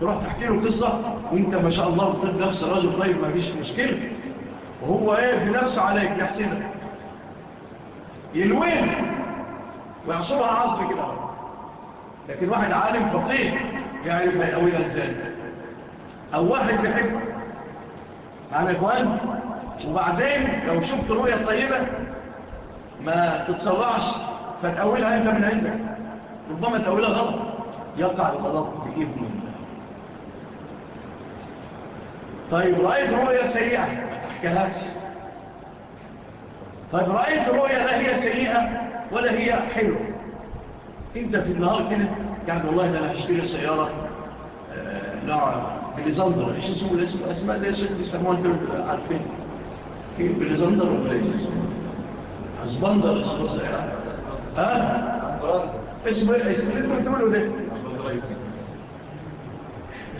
تروح تحكي له قصة وأنت ما شاء الله بطيب نفس الرجل طيب ما فيش مشكلة. وهو إيه؟ في نفسه عليك يحسدك. يلوين. ويعصبها عصب كده. لكن واحد عالم فقيه يعرف هيأولها إزاي. أو واحد بيحبك معنا يا إخوان وبعدين لو شفت رؤية طيبة ما تتسرعش فتأولها أنت من عندك. ربما تأولها غلط. يقع الغلط بإذن طيب رأيت رؤية سيئة؟ احكيهاش طيب رأيت رؤية لا هي سيئة ولا هي حلوة. أنت في النهار كده يعني والله ده أنا هشتري سيارة آه، لا عارف. بليزندر إيش اسمه الاسم الاسماء دي عشان بيسموها أنتوا عارفين في بليزندر ولا اسبندر اسمه ها اسمه اسمه اللي أنتوا بتقولوا ده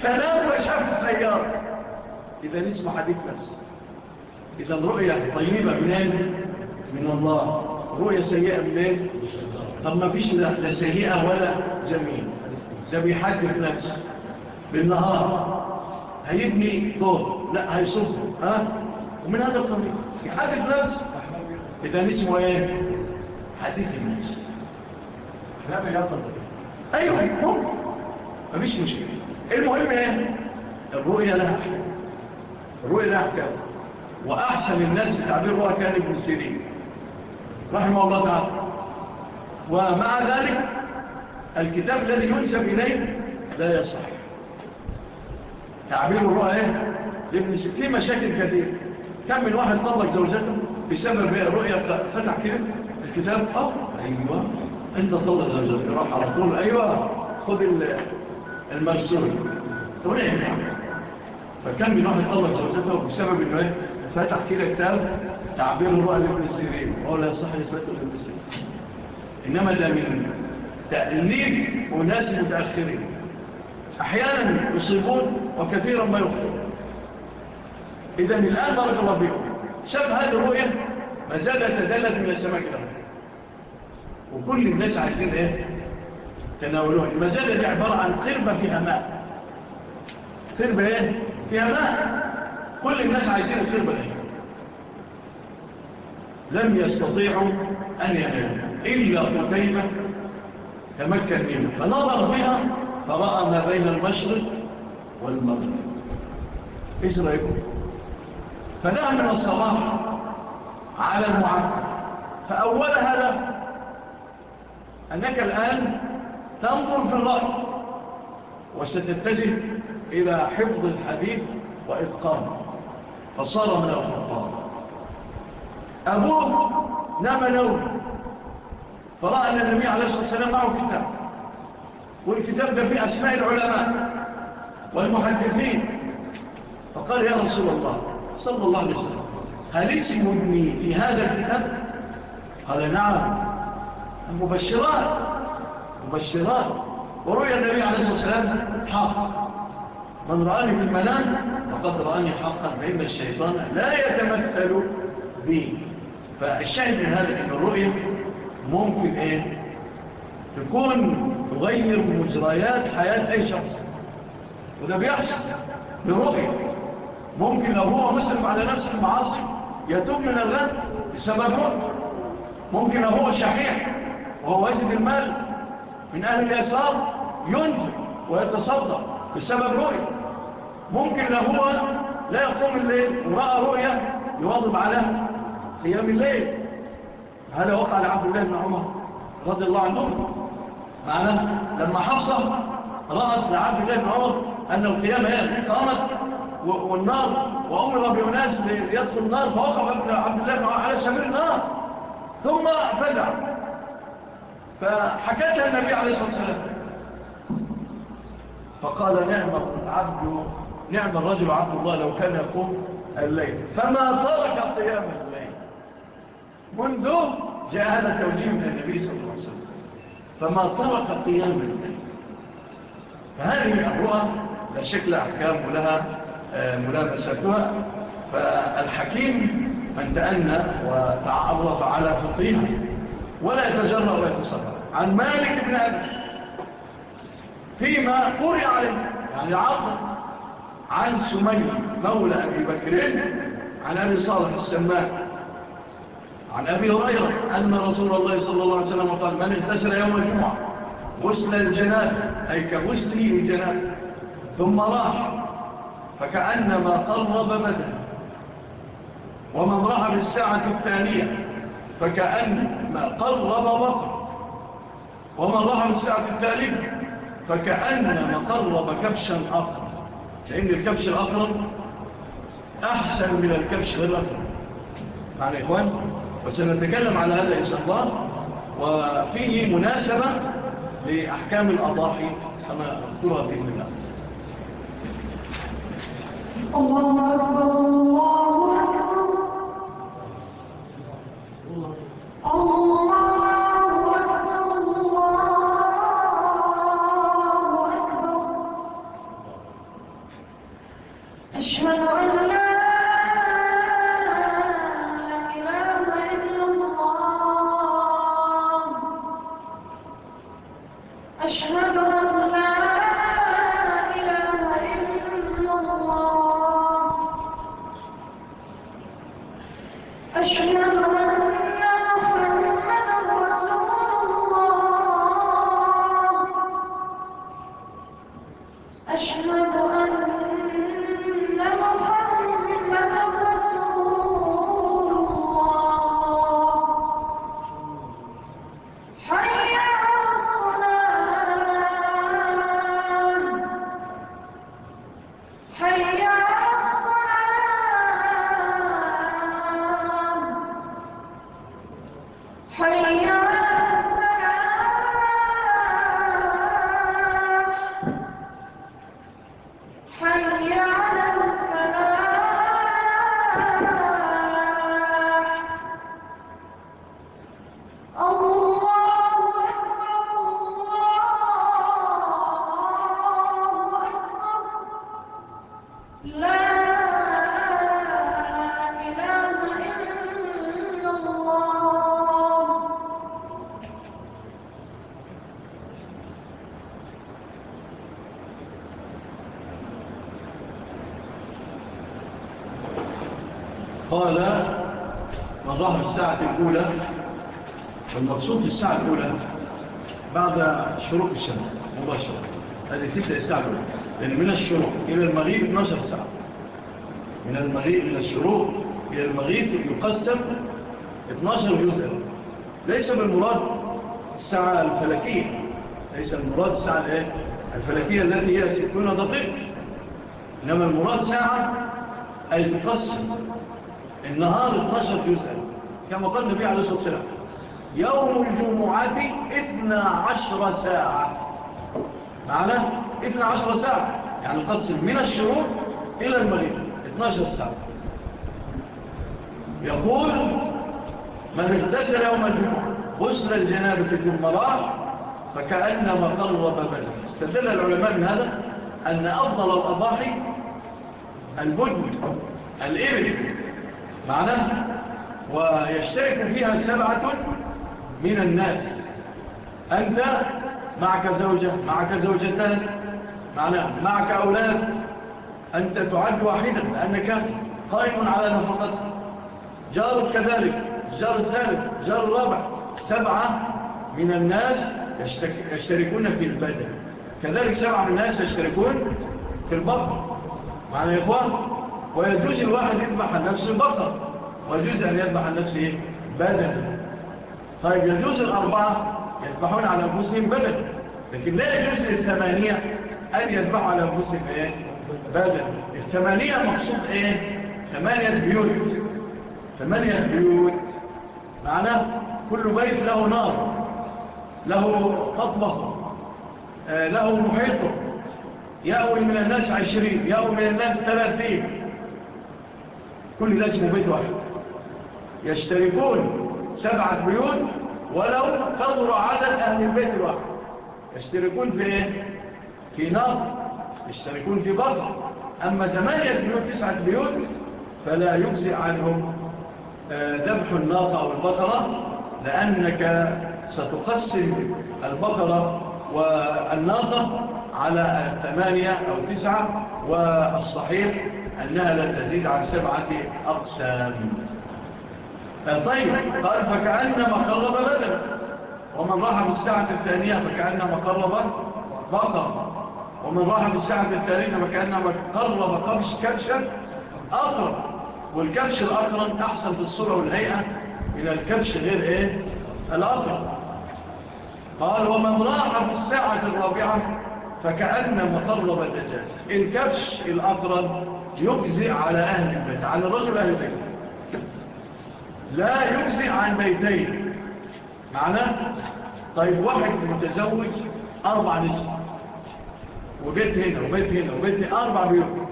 ثلاث وشاف السياره اذا نسمع حديث نفسه اذا الرؤيه طيبه منين من الله رؤيه سيئه منين طب ما فيش لا سيئه ولا جميله ده بيحدث نفسه بالنهار. هيبني دور لا هيصب ها؟ ومن هذا الطريق حاجة ناس إذا اسمه إيه؟ حديث الناس. يا اليقظه أيوه ممكن. مفيش مشكلة. المهم إيه؟ الرؤيه لها أحكام. الرؤيه لها أحكام. وأحسن الناس في تعبير كان ابن سيرين. رحمه الله تعالى. ومع ذلك الكتاب الذي ينسب إليه لا يصح. تعبير الرؤى إيه؟ لأن في مشاكل كثير. كم من واحد طلق زوجته بسبب رؤية فتح كده الكتاب. أه؟ أيوه. أنت طلق زوجتك. راح على طول. أيوه. خد المرسول. تقول إيه؟ فكم من واحد طلق زوجته بسبب إنه إيه؟ فتح كده كتاب تعبير الرؤى لابن السيرين. وقال لا صح لسلك لابن السيرين. إنما ده من تأنيب وناس متأخرين. أحيانا يصيبون وكثيرا ما يخطئ. إذن الآن بارك الله فيكم. شاف هذه الرؤية ما زاد تدلت من السماء كده وكل الناس عايزين إيه؟ تناولوها زاد دي عبارة عن قربة فيها ماء. قربة إيه؟ فيها ماء. كل الناس عايزين القربة دي لم يستطيعوا أن ينالوا إلا قتيبة تمكن منه. فنظر بها فرأى ما بين المشرق والمغرب. إيش رأيكم؟ فنعمل الصلاة على المعبد فأولها له أنك الآن تنظر في الرأي وستتجه إلى حفظ الحديث وإتقانه. فصار من الخطاب. أبوه نام نوم. فرأى أن النبي عليه الصلاة والسلام معه كتاب. والكتاب ده فيه أسماء العلماء. والمحدثين. فقال يا رسول الله صلى الله عليه وسلم هل اسم ابني في هذا الكتاب؟ قال نعم. المبشرات مبشرات ورؤيا النبي عليه الصلاة والسلام حق. من رآني في المنام فقد رآني حقا فإن الشيطان لا يتمثل بي. فالشاهد من هذا أن الرؤية ممكن إيه؟ تكون تغير مجريات حياة أي شخص. وده بيحصل برؤية ممكن لو هو مسلم على نفس المعاصي يتوب من الغد بسبب رؤية. ممكن لو هو شحيح وهو يجد المال من أهل اليسار ينفق ويتصدق بسبب رؤية. ممكن لو هو لا يقوم الليل ورأى رؤية يواظب على قيام الليل. هذا وقع لعبد الله بن عمر رضي الله عنه. معناه لما حصل رأت لعبد الله بن عمر أن القيامة هي قامت والنار وأمر بيوناس ليدخل النار فوقف عبد الله على سمير النار ثم فزع. فحكتها النبي عليه الصلاة والسلام. فقال نعم العبد نعم الرجل عبد الله لو كان يقوم الليل. فما ترك قيام الليل. منذ جاء هذا التوجيه من النبي صلى الله عليه وسلم. فما ترك قيام الليل. فهذه الرؤى شكل أحكام ولها آه، ملابساتها فالحكيم من تأنى وتعرف على فقهه ولا يتجرى ويتصرف. عن مالك بن أبي فيما قرئ عليه يعني عقل عن سمي مولى أبي بكرين عن أبي صالح السماء عن أبي هريرة أن رسول الله صلى الله عليه وسلم قال من اغتسل يوم الجمعة غسل الجناب أي كغسله الجناب ثم راح. فكأنما قرب بدن ومن راح بالساعة الثانية. فكأنما قرب وقر ومن راح بالساعة الثالثة. فكأنما قرب كبشا أقرب لأن الكبش الأقرب أحسن من الكبش غير الأقرب معنا إخوان وسنتكلم على هذا إن شاء الله. وفيه مناسبة لأحكام الأضاحي سنذكرها بإذن الله. اللہ فالمقصود الساعة الأولى بعد شروق الشمس مباشرة هذه تبدأ الساعة الأولى. لأن من الشروق إلى المغيب 12 ساعة من المغيب من الشروق إلى المغيب يقسم 12 جزء ليس بالمراد الساعة الفلكية ليس المراد الساعة الفلكية التي هي 60 دقيقة. إنما المراد ساعة أي تقسم. النهار 12 جزء كما قال النبي عليه الصلاة والسلام يوم الجمعة اثنى عشر ساعة. معنى اثنى عشر ساعة يعني قسم من الشروط إلى المغرب 12 ساعة. يقول من اغتسل يوم الجمعة غسل الجنابة في المراح فكأنما قرب بدن استدل العلماء من هذا أن أفضل الأضاحي البدن الإبن معناه ويشترك فيها سبعة من الناس. أنت معك زوجة معك زوجتان معناه معك أولاد. أنت تعد واحدا لأنك قائم على نفقتك. جار كذلك جار ثالث جار رابع سبعة من الناس يشتركون في البدن. كذلك سبعة من الناس يشتركون في البقر معنى يا إخوان؟ ويجوز الواحد يذبح نفس البقر ويجوز أن يذبح عن نفسه بدلا طيب يجوز الأربعة يذبحون على المسلم بدلا لكن لا يجوز للثمانية أن يذبحوا على المسلم إيه؟ بدلا الثمانية مقصود إيه؟ ثمانية بيوت. ثمانية بيوت. معناه كل بيت له نار له قطبه آه، له محيطه. يأوي من الناس عشرين يأوي من الناس ثلاثين. كل لازم بيت واحد. يشتركون سبعة بيوت ولو كبر عدد أهل البيت الواحد يشتركون في إيه؟ في نظر يشتركون في بطر أما ثمانية بيوت تسعة بيوت فلا يجزئ عنهم آه، ذبح الناقة أو البقرة لأنك ستقسم البقرة والناقة على ثمانية أو تسعة والصحيح أنها لا تزيد عن سبعة أقسام. طيب قال فكأنما قرب بدل ومن راح بالساعة الثانية فكأنما قرب بقر ومن راح بالساعة الثانية فكأنما قرب قبش كبشا أقرب. والكبش الأقرب أحسن في الصورة والهيئة إلى الكبش غير إيه؟ الأقرب. قال ومن راح بالساعة الرابعة فكأنما قرب الدجاج. الكبش الأقرب يجزئ على أهل البيت على الرجل أهل البيت. لا يجزي عن بيتين. معناه؟ طيب واحد متزوج أربع نسب. وبيت هنا وبيت هنا وبيت هنا أربع بيوت.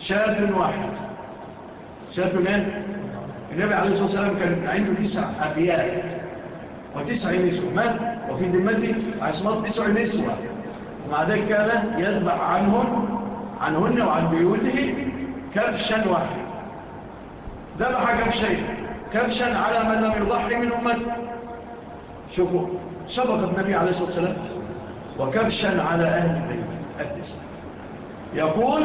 شاب واحد. شاب من؟ النبي عليه الصلاة والسلام كان عنده تسع أبيات وتسع نسوة مات وفي ذمته عصمات تسع نسوة ومع ذلك كان يذبح عنهم عنهن وعن بيوته كبشا واحد. ذبح كبشين كبشا على من لم يضحي من أمته شوفوا سبق النبي عليه الصلاة والسلام وكبشا على أهل البيت الإسلام. يقول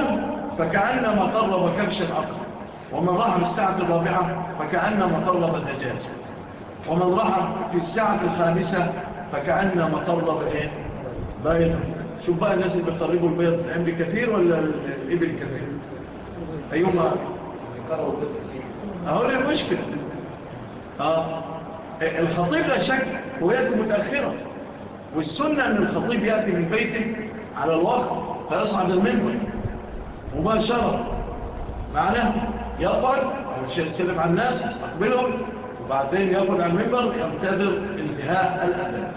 فكأنما طلب كبشا أقل ومن راح في الساعة الرابعة فكأنما طلب الدجاج ومن راح في الساعة الخامسة فكأنما طلب إيه؟ بيض. شوف بقى الناس اللي بتقربوا البيض الأمر كثير ولا الإبل كثير أيهما أهو المشكلة. آه. الخطيب لا شك هو يأتي متأخرة والسنة أن الخطيب يأتي من بيته على الوقت فيصعد المنبر مباشرة معناه يقعد يسلم على الناس يستقبلهم وبعدين يقعد على المنبر يمتذر انتهاء الأدب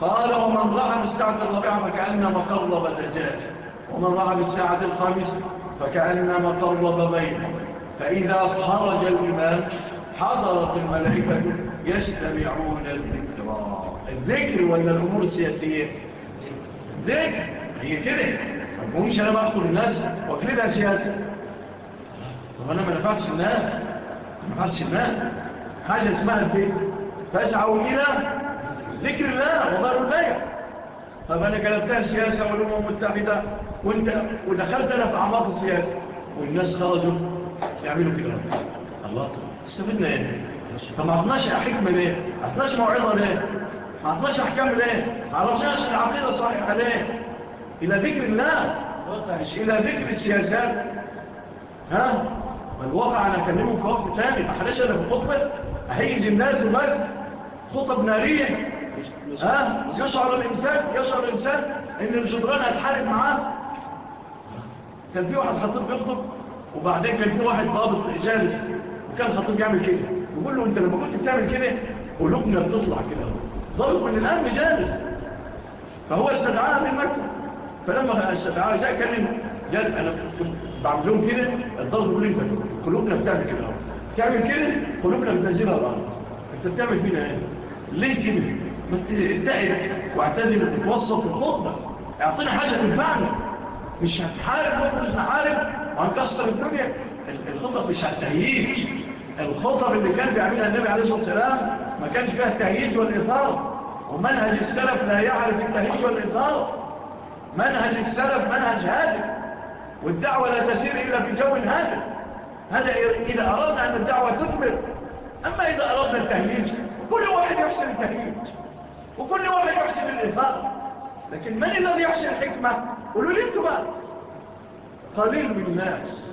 قال ومن رأى بالساعة الرابعة فكأنما قرب دجاج ومن رأى بالساعة الخامسة فكأنما قرب بينهم فإذا خرج الإمام حضرت الملائكة يستمعون الذكرى الذكر ولا الأمور السياسية ذكر هي كده مش أنا بأخذ الناس وأكلها سياسة طب أنا ما نفعتش الناس ما نفعتش الناس. حاجة اسمها البيت فاسعوا إلى ذكر الله وضعوا البيع طب أنا كلمتها السياسة والأمم المتحدة وانت ودخلت أنا في أعماق السياسة والناس خرجوا. يعملوا كده الله. طبعا. استفدنا إيه طب ما عطناش حكمة ليه ما عطناش موعظة ليه ما عطناش احكام ليه ما عرفناش العقيدة الصحيحة ليه إلى ذكر الله مش إلى ذكر السياسات ها ما الواقع أنا اكلمه في وقت تاني ما حداش أنا في خطبة اهيج الناس وبس خطب نارية ها يشعر الانسان يشعر الانسان ان الجدران هتحارب معاه كان في واحد خطيب بيخطب وبعدين كان في واحد ضابط جالس كان خطيب يعمل كده. يقول له أنت لما كنت بتعمل كده قلوبنا بتطلع كده. ضرب من الآن جالس فهو استدعاها من مكة. فلما استدعاها جاء كلم جاء أنا كنت بعمل لهم كده الضرب بيقول لي قلوبنا بتعمل كده. بتعمل كده قلوبنا بتنزلها الأرض أنت بتعمل فينا إيه؟ ليه كده؟ ما تتعب واعتذر وتوسط الخطبة. اعطينا حاجة تنفعنا. مش هتحارب ومش هنحارب وهنكسر الدنيا. الخطط مش هتهيج الخطب اللي كان بيعملها النبي عليه الصلاة والسلام ما كانش فيها التهييج والإثارة ومنهج السلف لا يعرف التهييج والإثارة منهج السلف منهج هادئ. والدعوة لا تسير إلا في جو هادئ. هذا إذا أردنا أن الدعوة تثمر. أما إذا أردنا التهييج كل واحد يحسن التهييج. وكل واحد يحسن الإثارة لكن من الذي يحسن الحكمة؟ قولوا لي أنتم بقى قليل من الناس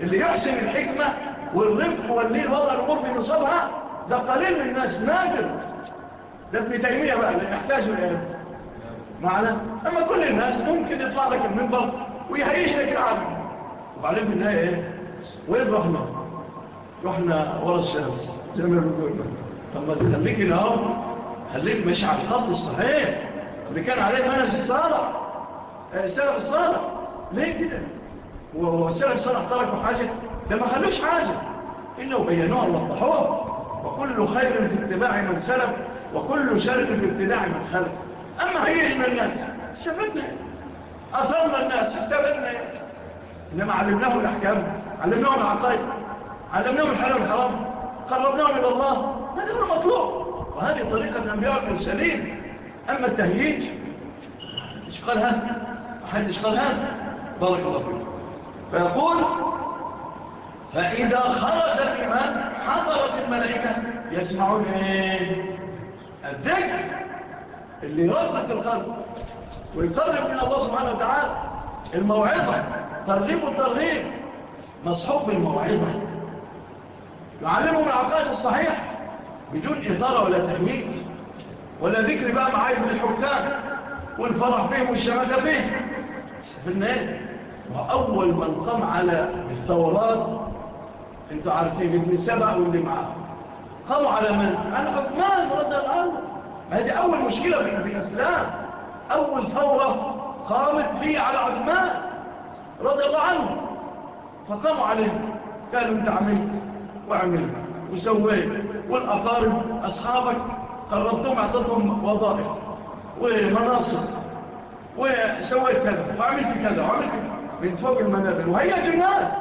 اللي يحسن الحكمة والرفق والنيل وضع الأمور بنصابها ده قليل من الناس نادر. ده ابن تيمية بقى اللي يحتاجه الآن معنا؟ أما كل الناس ممكن يطلع لك المنبر ويهيش لك العالم. وبعدين بالله إيه؟ وين رحنا؟ رحنا ورا الشمس زي ما بنقول. طب ما تخليك الأهو خليك مش على الخط الصحيح. اللي كان عليه منهج الصالح السلف إيه، الصالح ليه كده؟ هو الصالح تركوا حاجة ده ما خلوش حاجة. إلا وبينوها ووضحوها وكل خير في اتباع من سلم وكل شر في ابتداع من خلق أما عيشنا الناس استفدنا. أثرنا الناس استفدنا. إنما علمناه الأحكام علمناه العقائد علمناه الحلال والحرام. قربناه إلى الله. هذا هو مطلوب وهذه طريقة الأنبياء السليم. أما التهييج إيش قال هذا؟ أحد إيش قال هذا؟ بارك الله فيك. فيقول فإذا خرج الإمام حضرت الملائكة يسمعون إيه الذكر اللي يرزق القلب ويقرب من الله سبحانه وتعالى الموعظة ترغيب الترغيب مصحوب بالموعظة. يعلمهم العقائد الصحيح بدون إثارة ولا تهيئ ولا ذكر بقى معاي من الحكام والفرح فيهم والشمالة فيهم في النهاية وأول من قام على الثورات أنتوا عارفين ابن سبع واللي معاه. قالوا على من؟ على عثمان رضي الله عنه. ما هذه أول مشكلة في الإسلام. أول ثورة قامت فيه على عثمان رضي الله عنه. فقاموا عليه. قالوا انت عملت وعملت وسويت والأقارب أصحابك قربتهم أعطتهم وظائف ومناصب وسويت كذا وعملت كذا وعملت من فوق المنابل وهيئت الناس.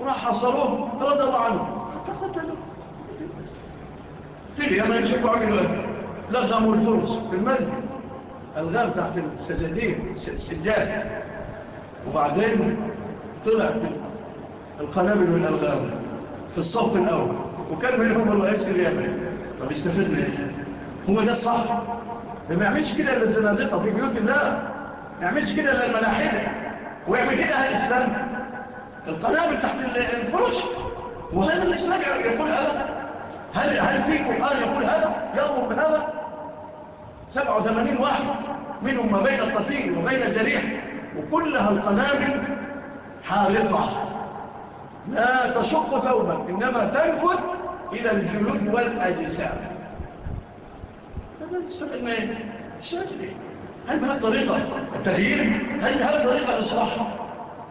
وراح حصروه رضي الله عنه فقتلوا في اليمن يشبعوا لغموا الفرس في المسجد. الغام تحت السجادين السجاد وبعدين طلع القنابل والألغام في الصف الأول. وكان منهم الرئيس اليمني طب يستفدنا إيه؟ هو ده الصح ده ما يعملش كده للزنادقه في بيوت الله. ما يعملش كده للملاحده ويعمل إيه كده الإسلام؟ القنابل تحت الفرش وهل الإسلام يقول هذا. هل, هل في قرآن يقول هذا؟ يأمر بهذا. 87 واحد منهم ما بين الطفيل وبين الجريح وكلها القنابل حارقة. لا تشق ثوبا إنما تنفذ إلى الجلود والأجسام. ما إيه؟ هل هذه طريقة التغيير؟ هل هذه طريقة الإصلاح؟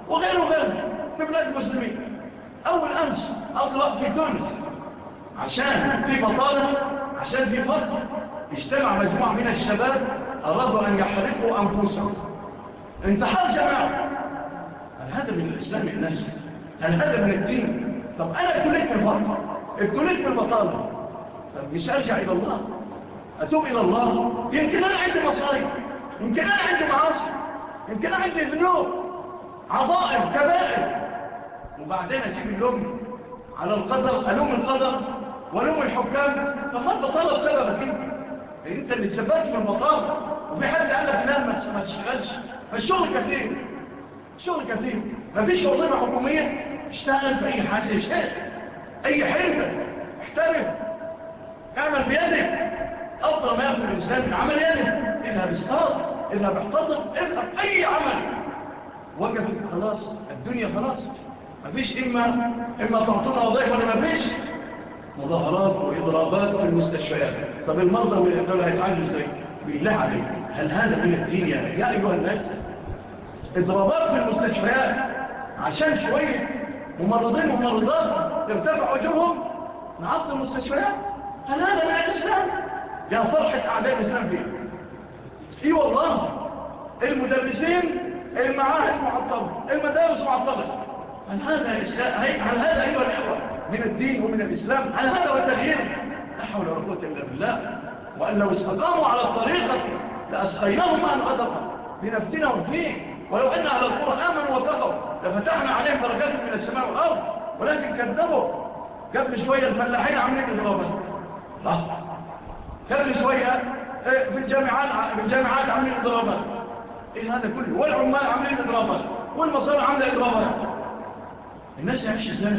وغيره غيره في بلاد المسلمين. أول أمس أطلق في تونس عشان في بطالة عشان في فضل اجتمع مجموعة من الشباب أرادوا أن يحرقوا أنفسهم. انتحار جماعة؟ هذا من الإسلام الناس هل هذا من الدين. طب أنا ابتليت من فرق ابتليت من بطالة. طب مش أرجع إلى الله؟ أتوب إلى الله؟ يمكن أنا عندي مصاري يمكن أنا عندي معاصي يمكن أنا عندي ذنوب عضائب كبائر. وبعدين أجيب اللوم على القدر ألوم القدر ولوم الحكام طب ما انت طلب سببك أنت اللي اتثبت في المطار وفي حد قال لك لا ما تشتغلش. فالشغل كثير شغل كثير. مفيش وظيفة حكومية اشتغل في أي حاجة. اشتغل أي حرفة. احترف اعمل بيدك. أفضل ما يأخذ الإنسان من عمل يدك اذهب اصطاد اذهب احتضن اذهب اي عمل. وجدت خلاص الدنيا خلاص. مفيش إما إما تعطونا وظائف ولا مفيش. مظاهرات وإضرابات في المستشفيات. طب المرضى دول هيتعالجوا إزاي؟ بالله عليك. هل هذا من الدين يا أيها الناس؟ إضرابات في المستشفيات. عشان شوية ممرضين وممرضات ارتفع وجوههم. نعطل المستشفيات. هل هذا من الإسلام؟ يا فرحة أعداء الإسلام فيه. إيه والله. المدرسين المعاهد معطلة. المدارس معطلة. هل هذا هل هذا أيها الأخوة من الدين ومن الإسلام؟ هل هذا هو التغيير؟ لا حول ولا قوة إلا بالله. وأن لو استقاموا على الطريقة لأسقيناهم ان غدقا لنفتنهم فيه. ولو أن على القرى آمنوا واتقوا لفتحنا عليهم بركات من السماء والأرض ولكن كذبوا. قبل شوية الفلاحين عاملين الغابة. قبل شوية إيه، في الجامعات في الجامعات عاملين اضرابات إيه هذا كله. والعمال عاملين اضرابات والمصانع عاملة اضرابات الناس يعيش إزاي؟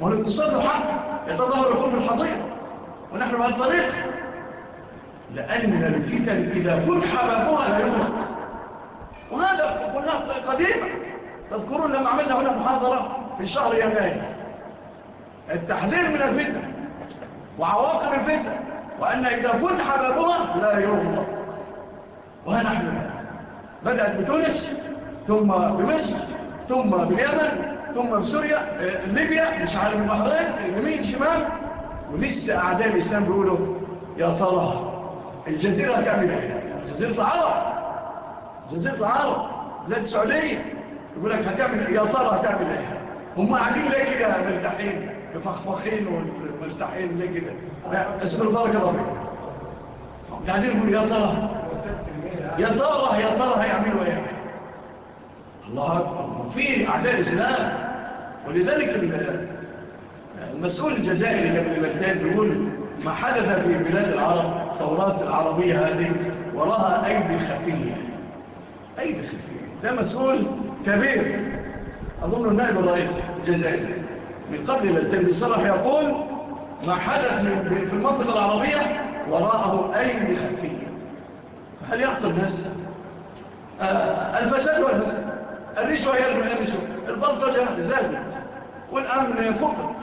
ما هو الاقتصاد حق يتظاهر يكون في الحضيره ونحن بهذا الطريق. لأن الفتن إذا فتح بابها لا يغلق وهذا قلناه قديما تذكرون لما عملنا هنا محاضرة في شهر يناير. التحذير من الفتن وعواقب الفتن وأن إذا فتح بابها لا يغلق وهنا نحن. بدأت بتونس ثم بمصر ثم باليمن ثم في سوريا آه، ليبيا مش عارف البحرين يمين شمال ولسه أعداء الإسلام بيقولوا يا ترى الجزيرة هتعمل إيه؟ جزيرة العرب جزيرة العرب بلاد السعودية يقول لك هتعمل إيه؟ يا ترى هتعمل إيه؟ هم قاعدين ليه كده مرتاحين مفخفخين ومرتاحين ليه كده؟ اسم البركة ضبيع قاعدين يقول يا ترى يا ترى يا ترى هيعملوا إيه؟ الله أكبر في أعداء الإسلام ولذلك المسؤول الجزائري كابن بلدان يقول ما حدث في بلاد العرب ثورات العربية هذه وراها أيدي خفية أيدي خفية ده مسؤول كبير. أظن النائب الرئيس الجزائري من قبل بلتان بصرح يقول ما حدث في المنطقة العربية وراءه أيدي خفية هل يعطي الناس؟ آه، الفساد والفساد. الرشوة هي الرشوة. البلطجة زادت. والأمن فقط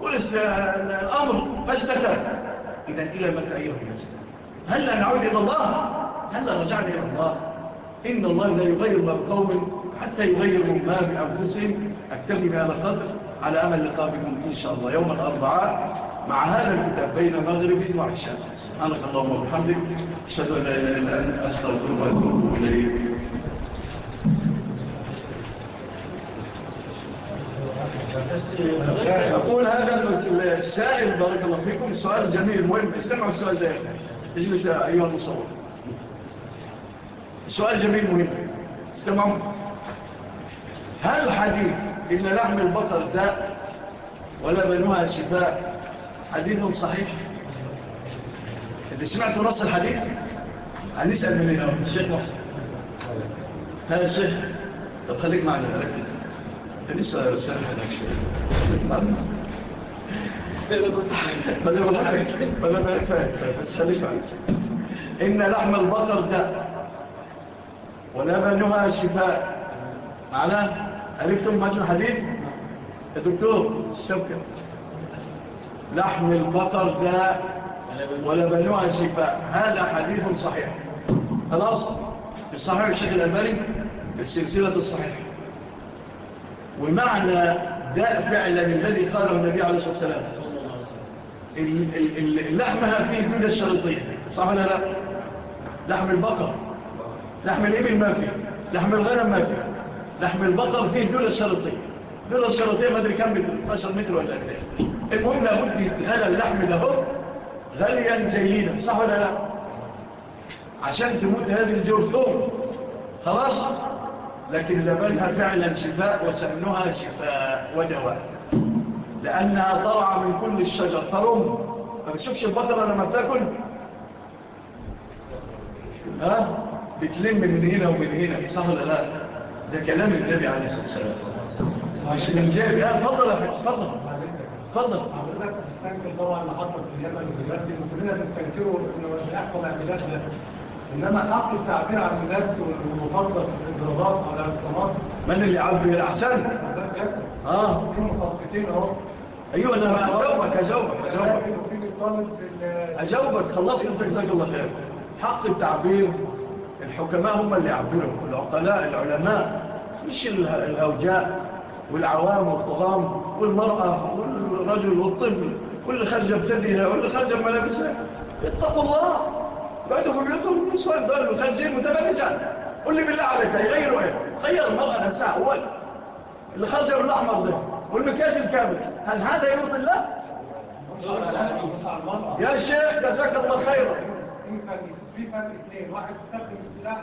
والأمر فاستتاب إذا إلى متى أيها الناس هل نعود إلى الله؟ هل رجعنا إلى الله؟ إن الله لا يغير ما بقوم حتى يغيروا ما بأنفسهم. أكتفي بهذا القدر على أمل لقابكم إن شاء الله يوم الأربعاء مع هذا الكتاب بين مغرب وعشاء. سبحانك اللهم وبحمدك. أشهد أن لا إله إلا أنت أستغفرك وأتوب إليك. أقول هذا السائل بارك الله فيكم. سؤال جميل مهم. استمعوا السؤال ده. اجلس أيها المصور. سؤال جميل مهم. استمعوا. هل حديث إن لحم البقر داء ولا بنوها شفاء حديث صحيح؟ إذا سمعت نص الحديث هنسأل من الشيخ محسن هذا الشيخ طب خليك معنا ركز. إن لحم البقر داء ولبنها شفاء معنا عرفتم مجل الحديث يا دكتور الشبكة لحم البقر داء ولبنها شفاء هذا حديث صحيح خلاص الصحيح الشيخ الألباني السلسلة الصحيحة ومعنى ده فعلا الذي قاله النبي عليه الصلاة والسلام. اللحمة فيه كل الشرطين صح ولا لا؟ لحم البقر. لحم الإبل ما فيه لحم الغنم ما فيه لحم البقر فيه دول الشرطين دول الشرطين ما أدري كم بدون 10 متر ولا أكثر المهم لابد يتغلى اللحم ده غليا جيدا صح ولا لا؟ عشان تموت هذه الجرثوم خلاص؟ لكن لبنها فعلا شفاء وسمنها شفاء ودواء. لأنها طرع من كل الشجر. ترم ما البطرة لما بتاكل؟ ها؟ بتلم من هنا ومن هنا. صح ولا لا؟ ده كلام النبي عليه الصلاة والسلام. مش من جايب اتفضل يا فضل اتفضل. اتفضل. حضرتك تستنكر طبعا اللي حصل في اليمن دلوقتي وكلنا بنستنكره انه احفظ اعمالاتنا إنما حق التعبير عن الناس والمفضل الإضرارات على الصمام من اللي عبر الأحسن؟ آه. في مخصصين أهو. أيوة أنا هجاوبك هجاوبك هجاوبك هجاوبك خلصت أنت جزاك الله خير. حق التعبير الحكماء هم اللي يعبروا العقلاء العلماء. مش الأوجاء والعوام والطغام والمرأة والرجل والطفل. كل خرجة بتديها كل خرجة بملابسها. اتقوا الله. تقعد بيوتهم نسوا الدول مخنزير متبرجا قل لي بالله عليك يغيروا إيه غير المرأة نفسها أول الخزر الأحمر ده والمكياج الكامل. هل هذا يرضي الله؟ يا شيخ جزاك الله خيرا. في فرق اثنين واحد يستخدم السلاح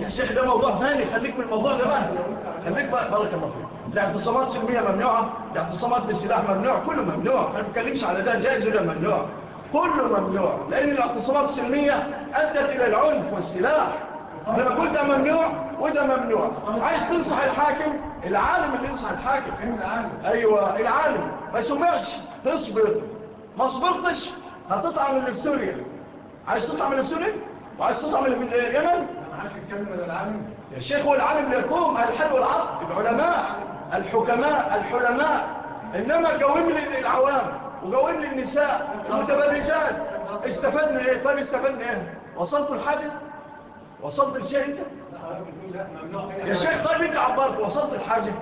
يا شيخ ده موضوع ثاني. خليك من الموضوع ده بقى خليك بقى بارك الله فيك. الاعتصامات سلمية ممنوعة الاعتصامات بالسلاح ممنوع كله ممنوع. ما بتكلمش على ده جائز ولا ممنوع؟ كله ممنوع. لأن الاغتصابات السلمية أدت إلى العنف والسلاح. لما كل ده ممنوع وده ممنوع. عايز تنصح الحاكم؟ العالم اللي ينصح الحاكم. أيوة العالم. ما يسمعش. تصبر. ما صبرتش هتطعم اللي في سوريا. عايز تطعم اللي في سوريا؟ وعايز تطعم اللي في اليمن؟ يا شيخ والعالم لكم الحل والعقد العلماء الحكماء الحلماء. إنما كوم للعوام. وجاوبني النساء المتبرجات. استفدنا إيه؟ طيب استفدنا إيه؟ وصلت الحاجة؟ وصلت الشيء أنت؟ يا شيخ طيب أنت عبارك وصلت الحاجة.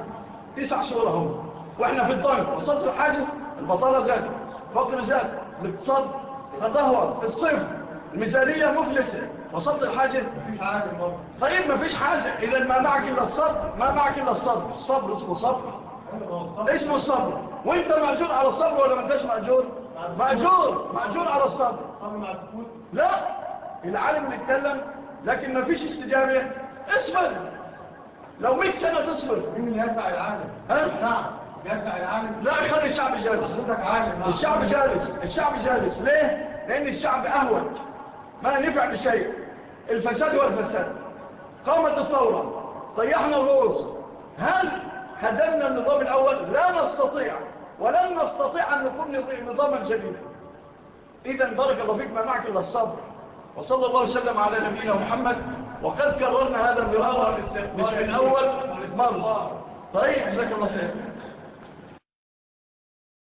تسع شهور أهو. وإحنا في الضيق وصلت الحاجة؟ البطالة زادت. فقر زاد. الاقتصاد تدهور. في الصيف. الميزانية مفلسة. وصلت الحاجة؟ طيب ما فيش حاجة. اذا ما معك إلا الصبر. ما معك إلا الصبر. الصبر اسمه صبر. أيوة، اسمه الصبر وانت مأجور على الصبر ولا ما انتش مأجور؟ مأجور مأجور على الصبر. لا العالم بيتكلم لكن ما فيش استجابة. اصبر. لو 100 سنة تصبر. مين اللي يدفع العالم؟ ها؟ يدفع العالم. لا خلي الشعب جالس الشعب جالس الشعب جالس ليه؟ لأن الشعب أهون. ما نفع بشيء الفساد والفساد قامت الثورة. طيحنا الرؤوس. هل هدمنا النظام الأول؟ لا نستطيع. ولن نستطيع أن نكون نظاما جديدا. إذا بارك الله فيك ما معك إلا الصبر. وصلى الله وسلم على نبينا محمد. وقد كررنا هذا المرارة مش من أول مرة طيب جزاك الله خير.